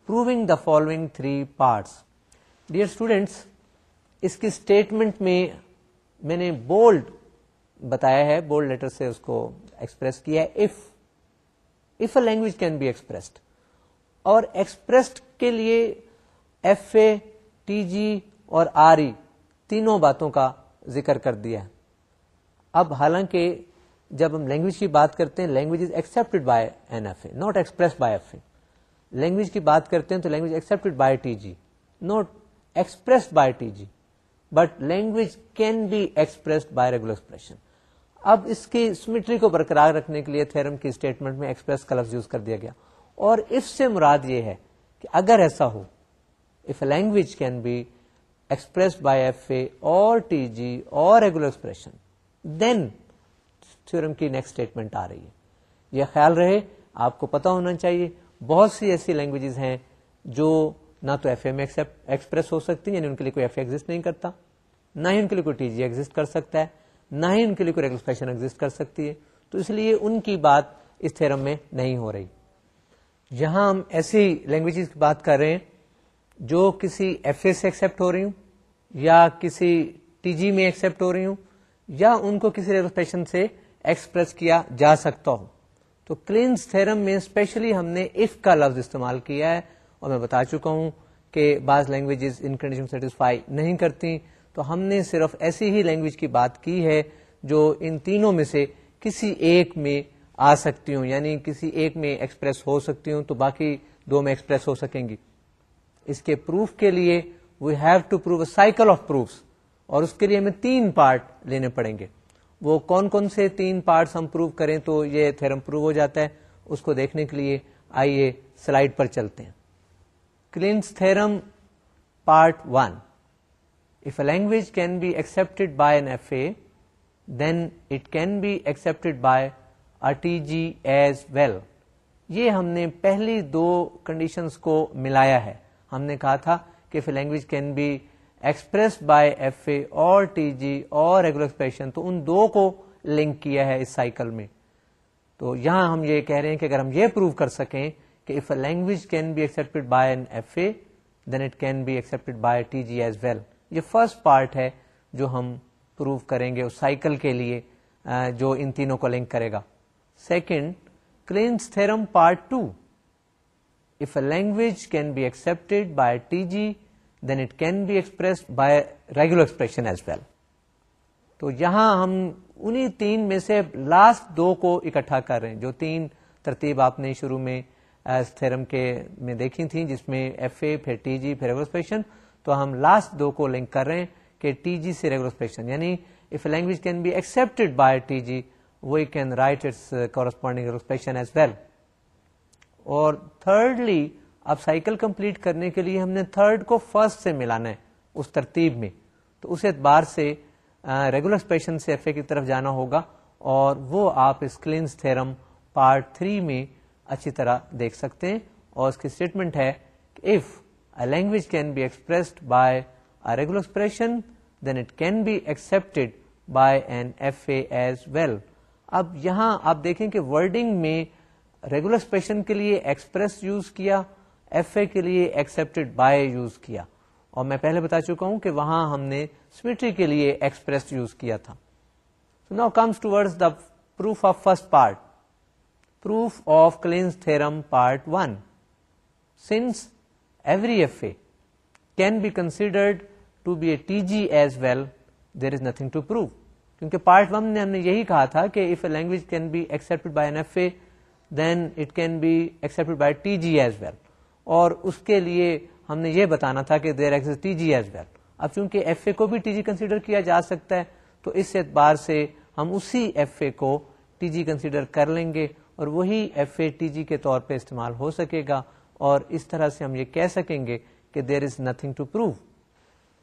proving the following three parts dear students اس کی statement میں میں نے bold بتایا ہے bold letter سے اس کو express کیا ہے if if a language can be expressed or expressed کے لیے ایف اے ٹی جی اور آر ای تینوں باتوں کا ذکر کر دیا ہے اب حالانکہ جب ہم لینگویج کی بات کرتے ہیں language is accepted by N F A not express by F A language کی بات کرتے ہیں تو language accepted by T G not express by T G but language can be expressed by regular expression اب اس کی symmetry کو برقرار رکھنے کے لیے تھرم کی اسٹیٹمنٹ میں ایکسپریس کا لفظ یوز کر دیا گیا. اور اس سے مراد یہ ہے کہ اگر ایسا ہو if a language can be express by F A or T G or regular expression then theorem کی نیکسٹ اسٹیٹمنٹ آ رہی ہے یہ خیال رہے آپ کو پتا ہونا چاہیے بہت سی ایسی لینگویجز ہیں جو نہ تو ایف اے میں ایکسپریس ہو سکتی یعنی ان کے لیے کوئی ایف اے ایگزٹ نہیں کرتا نہ ہی ان کے لیے کوئی ٹی جی ایگزٹ کر سکتا ہے نہ ہی ان کے لیے کوئی ایکسپریشن ایگزٹ کر سکتی ہے تو اس لیے ان کی بات اس تھرم میں نہیں ہو رہی یہاں ہم ایسی لینگویجز کی بات کر رہے ہیں جو کسی ایف اے سے ایکسپٹ ہو رہی ہوں یا کسی ٹی جی میں ایکسپٹ ہو رہی ہوں یا ان کو کسی ایکسپریشن سے ایکسپریس کیا جا سکتا ہو۔ تو کلینس تھرم میں اسپیشلی ہم نے اف کا لفظ استعمال کیا ہے اور میں بتا چکا ہوں کہ بعض لینگویجز ان کنڈیشن سیٹسفائی نہیں کرتی۔ تو ہم نے صرف ایسی ہی لینگویج کی بات کی ہے جو ان تینوں میں سے کسی ایک میں آ سکتی ہوں یعنی کسی ایک میں ایکسپریس ہو سکتی ہوں تو باقی دو میں ایکسپریس ہو سکیں گی۔ اس کے پروف کے لیے we have to prove a cycle of proofs اور اس کے لیے ہمیں تین پارٹ لینے پڑیں گے۔ وہ کون کون سے تین پارٹس ہم پروو کریں تو یہ تھرم پروو ہو جاتا ہے۔ اس کو دیکھنے کے لیے آئیے سلائڈ پر چلتے ہیں۔ Kleene's theorem part one if a language can be accepted by N F A then it can be accepted by a T G as well یہ ہم نے پہلی دو کنڈیشنز کو ملایا ہے۔ ہم نے کہا تھا کہ language can be express by F A or T G اور ریگولر ایکسپریشن تو ان دو کو لنک کیا ہے اس سائیکل میں۔ تو یہاں ہم یہ کہہ رہے ہیں کہ اگر ہم یہ پروو کر سکیں کہ if a language can be accepted by N F A then it can be accepted by T G as well یہ فرسٹ پارٹ ہے جو ہم پروو کریں گے اس سائیکل کے لیے جو ان تینوں کو لنک کرے گا۔ Second Kleene's theorem part two if a language can be accepted by T G then it can be express by regular expression as well تو یہاں ہم انہیں تین میں سے لاسٹ دو کو اکٹھا کر رہے ہیں۔ جو تین ترتیب آپ نے شروع میں تھرم کے میں دیکھی تھی جس میں ایف اے پھر ٹی جی پھر ریگولر ایکسپریشن تو ہم لاسٹ دو کو لنک کر رہے ہیں کہ ٹی جی سے ریگولر ایکسپریشن یعنی if language can be accepted by T G we can write its corresponding expression as well اور تھرڈلی اب سائیکل کمپلیٹ کرنے کے لیے ہم نے تھرڈ کو فرسٹ سے ملانا ہے، اس ترتیب میں۔ تو اس اعتبار سے ریگولر ایکسپریشن سے ایف اے کی طرف جانا ہوگا اور وہ آپ اس کلینس تھرم پارٹ تھری میں اچھی طرح دیکھ سکتے ہیں۔ اور اس کی اسٹیٹمنٹ ہے کہ if a language can be expressed by regular expression then it can be accepted by N F A as well اب یہاں آپ دیکھیں کہ ورڈنگ میں ریگولر ایکسپریشن کے لیے ایکسپریس یوز کیا ایف اے کے لیے ایکسپٹیڈ بائی یوز کیا۔ اور میں پہلے بتا چکا ہوں کہ وہاں ہم نے سمیٹری کے لیے ایکسپریس یوز کیا تھا۔ Now comes towards the proof of first part proof of Kleene's theorem part one since every F A can be considered to be a T G as well there is nothing to prove کیونکہ part one نے ہم نے یہی کہا تھا کہ if a language can be accept by N F A then it can be accept by T G as well اور اس کے لیے ہم نے یہ بتانا تھا کہ there exists T G as well اب چونکہ ایف اے کو بھی ٹی جی کنسیڈر کیا جا سکتا ہے، تو اس اعتبار سے ہم اسی ایف اے کو ٹی جی کنسیڈر کر لیں گے اور وہی ایف اے ٹی جی کے طور پہ استعمال ہو سکے گا اور اس طرح سے ہم یہ کہہ سکیں گے کہ there is nothing to prove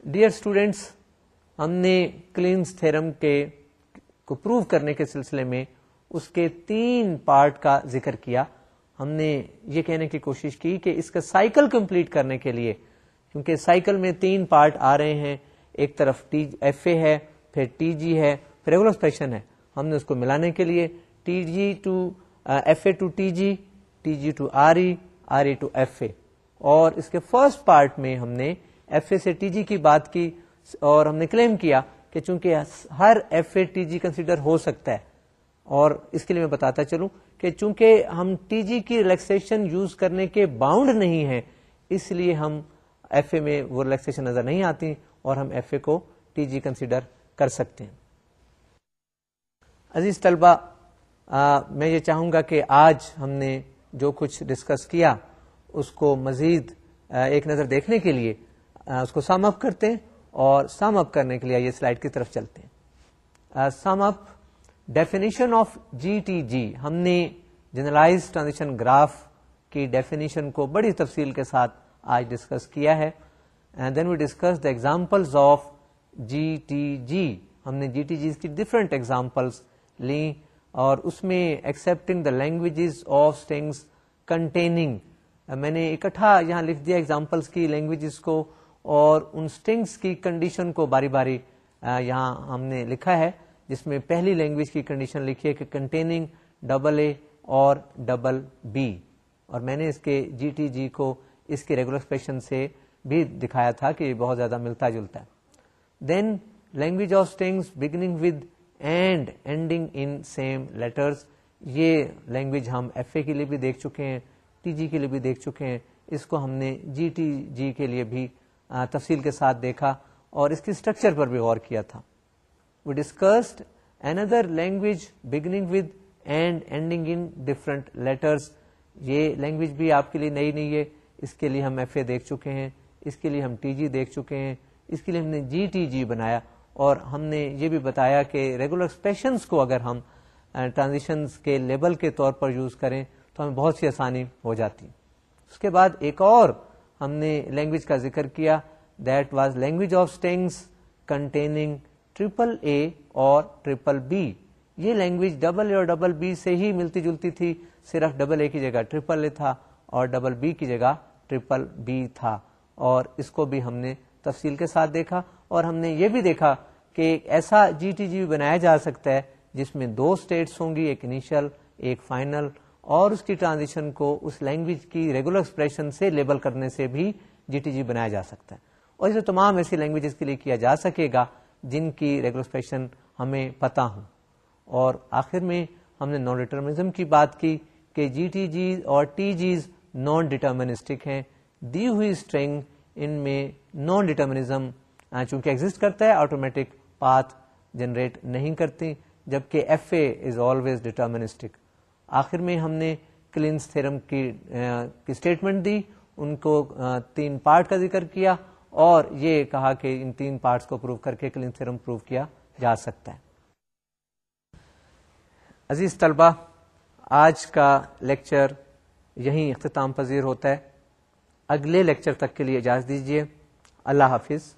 dear students ہم نے کلینس تھرم کے کو پروو کرنے کے سلسلے میں اس کے تین پارٹ کا ذکر کیا۔ ہم نے یہ کہنے کی کوشش کی کہ اس کا سائیکل کمپلیٹ کرنے کے لیے، کیونکہ سائیکل میں تین پارٹ آ رہے ہیں، ایک طرف ٹی ایف اے ہے، پھر ٹی جی ہے، پھر ریگولر اسپیشن ہے۔ ہم نے اس کو ملانے کے لیے T G to F A to T G T G to R E R E to F A. اور اس کے فرسٹ پارٹ میں ہم نے ایف اے سے ٹی جی کی بات کی، اور ہم نے کلیم کیا کہ چونکہ ہر F A T G consider ہو سکتا ہے۔ اور اس کے لیے میں بتاتا چلوں کہ چونکہ ہم ٹی جی کی ریلیکسن یوز کرنے کے باؤنڈ نہیں ہیں، اس لیے ہم ایف اے میں وہ ریلیکسن نظر نہیں آتی اور ہم ایف اے کو ٹی جی کنسیڈر کر سکتے ہیں۔ عزیز طلبہ میں یہ چاہوں گا کہ آج ہم نے جو کچھ ڈسکس کیا، اس کو مزید ایک نظر دیکھنے کے لیے اس کو سم اپ کرتے ہیں اور سم اپ کرنے کے لیے یہ سلائڈ کی طرف چلتے ہیں۔ Sum up definition of G T G ہم نے جنرلائز ٹرانزیکشن گراف کی ڈیفینیشن کو بڑی تفصیل کے ساتھ آج ڈسکس کیا ہے. Then we discuss the examples of G T G ہم نے جی ٹی جی کی ڈفرنٹ ایگزامپلس لی اور اس میں accepting the languages of strings containing میں نے اکٹھا یہاں لکھ دیا ایگزامپلس کی لینگویجز کو اور ان اسٹنگس کی کنڈیشن کو باری باری یہاں ہم نے لکھا ہے. جس میں پہلی لینگویج کی کنڈیشن لکھی ہے کہ کنٹیننگ ڈبل اے اور ڈبل بی اور میں نے اس کے جی ٹی جی کو اس کے ریگولر ایکسپریشن سے بھی دکھایا تھا کہ یہ بہت زیادہ ملتا جلتا ہے. Then language of strings beginning with and ending in same letters یہ لینگویج ہم ایف اے کے لیے بھی دیکھ چکے ہیں ٹی جی کے لیے بھی دیکھ چکے ہیں. اس کو ہم نے جی ٹی جی کے لیے بھی تفصیل کے ساتھ دیکھا اور اس کی اسٹرکچر پر بھی غور کیا تھا. We discussed an other language beginning with and ending in different letters یہ لینگویج بھی آپ کے لیے نئی نہیں ہے۔ اس کے لیے ہم ایف اے دیکھ چکے ہیں۔ اس کے لیے ہم ٹی جی دیکھ چکے ہیں۔ اس کے لیے ہم نے جی ٹی جی بنایا اور ہم نے یہ بھی بتایا کہ ریگولر ایکسپریشنس کو اگر ہم ٹرانزیشنس کے لیبل کے طور پر یوز کریں تو ہمیں بہت سی آسانی ہو جاتی۔ اس کے بعد ایک اور ہم نے لینگویج کا ذکر کیا that was language of strings containing triple A اور ٹریپل بی یہ لینگویج ڈبل اے اور ڈبل بی سے ہی ملتی جلتی تھی، صرف ڈبل اے کی جگہ ٹریپل اے تھا اور ڈبل بی کی جگہ ٹریپل بی تھا۔ اور اس کو بھی ہم نے تفصیل کے ساتھ دیکھا اور ہم نے یہ بھی دیکھا کہ ایک ایسا جی ٹی جی بنایا جا سکتا ہے جس میں دو اسٹیٹس ہوں گی، ایک انیشل ایک فائنل اور اس کی ٹرانزیشن کو اس لینگویج کی ریگولر ایکسپریشن سے لیبل کرنے سے بھی جی ٹی جی بنایا جا سکتا ہے۔ اور اسے تمام ایسی لینگویجز کے لیے کیا جا سکے گا جن کی ریگولر ہمیں پتا ہوں۔ اور آخر میں ہم نے نان ڈیٹرمنزم کی بات کی کہ جی ٹی جی اور ٹی جیز نان ڈیٹرمنسٹک ہیں۔ دی ہوئی اسٹرنگ ان میں نان ڈیٹرمنزم چونکہ ایگزٹ کرتا ہے آٹومیٹک پاتھ جنریٹ نہیں کرتی، جبکہ F A is always deterministic آخر میں ہم نے کلینس تھرم کی اسٹیٹمنٹ دی، ان کو تین پارٹ کا ذکر کیا۔ اور یہ کہا کہ ان تین پارٹس کو پروو کر کے کلین تھرم پروو کیا جا سکتا ہے۔ عزیز طلبہ، آج کا لیکچر یہیں اختتام پذیر ہوتا ہے۔ اگلے لیکچر تک کے لیے اجازت دیجیے اللہ حافظ۔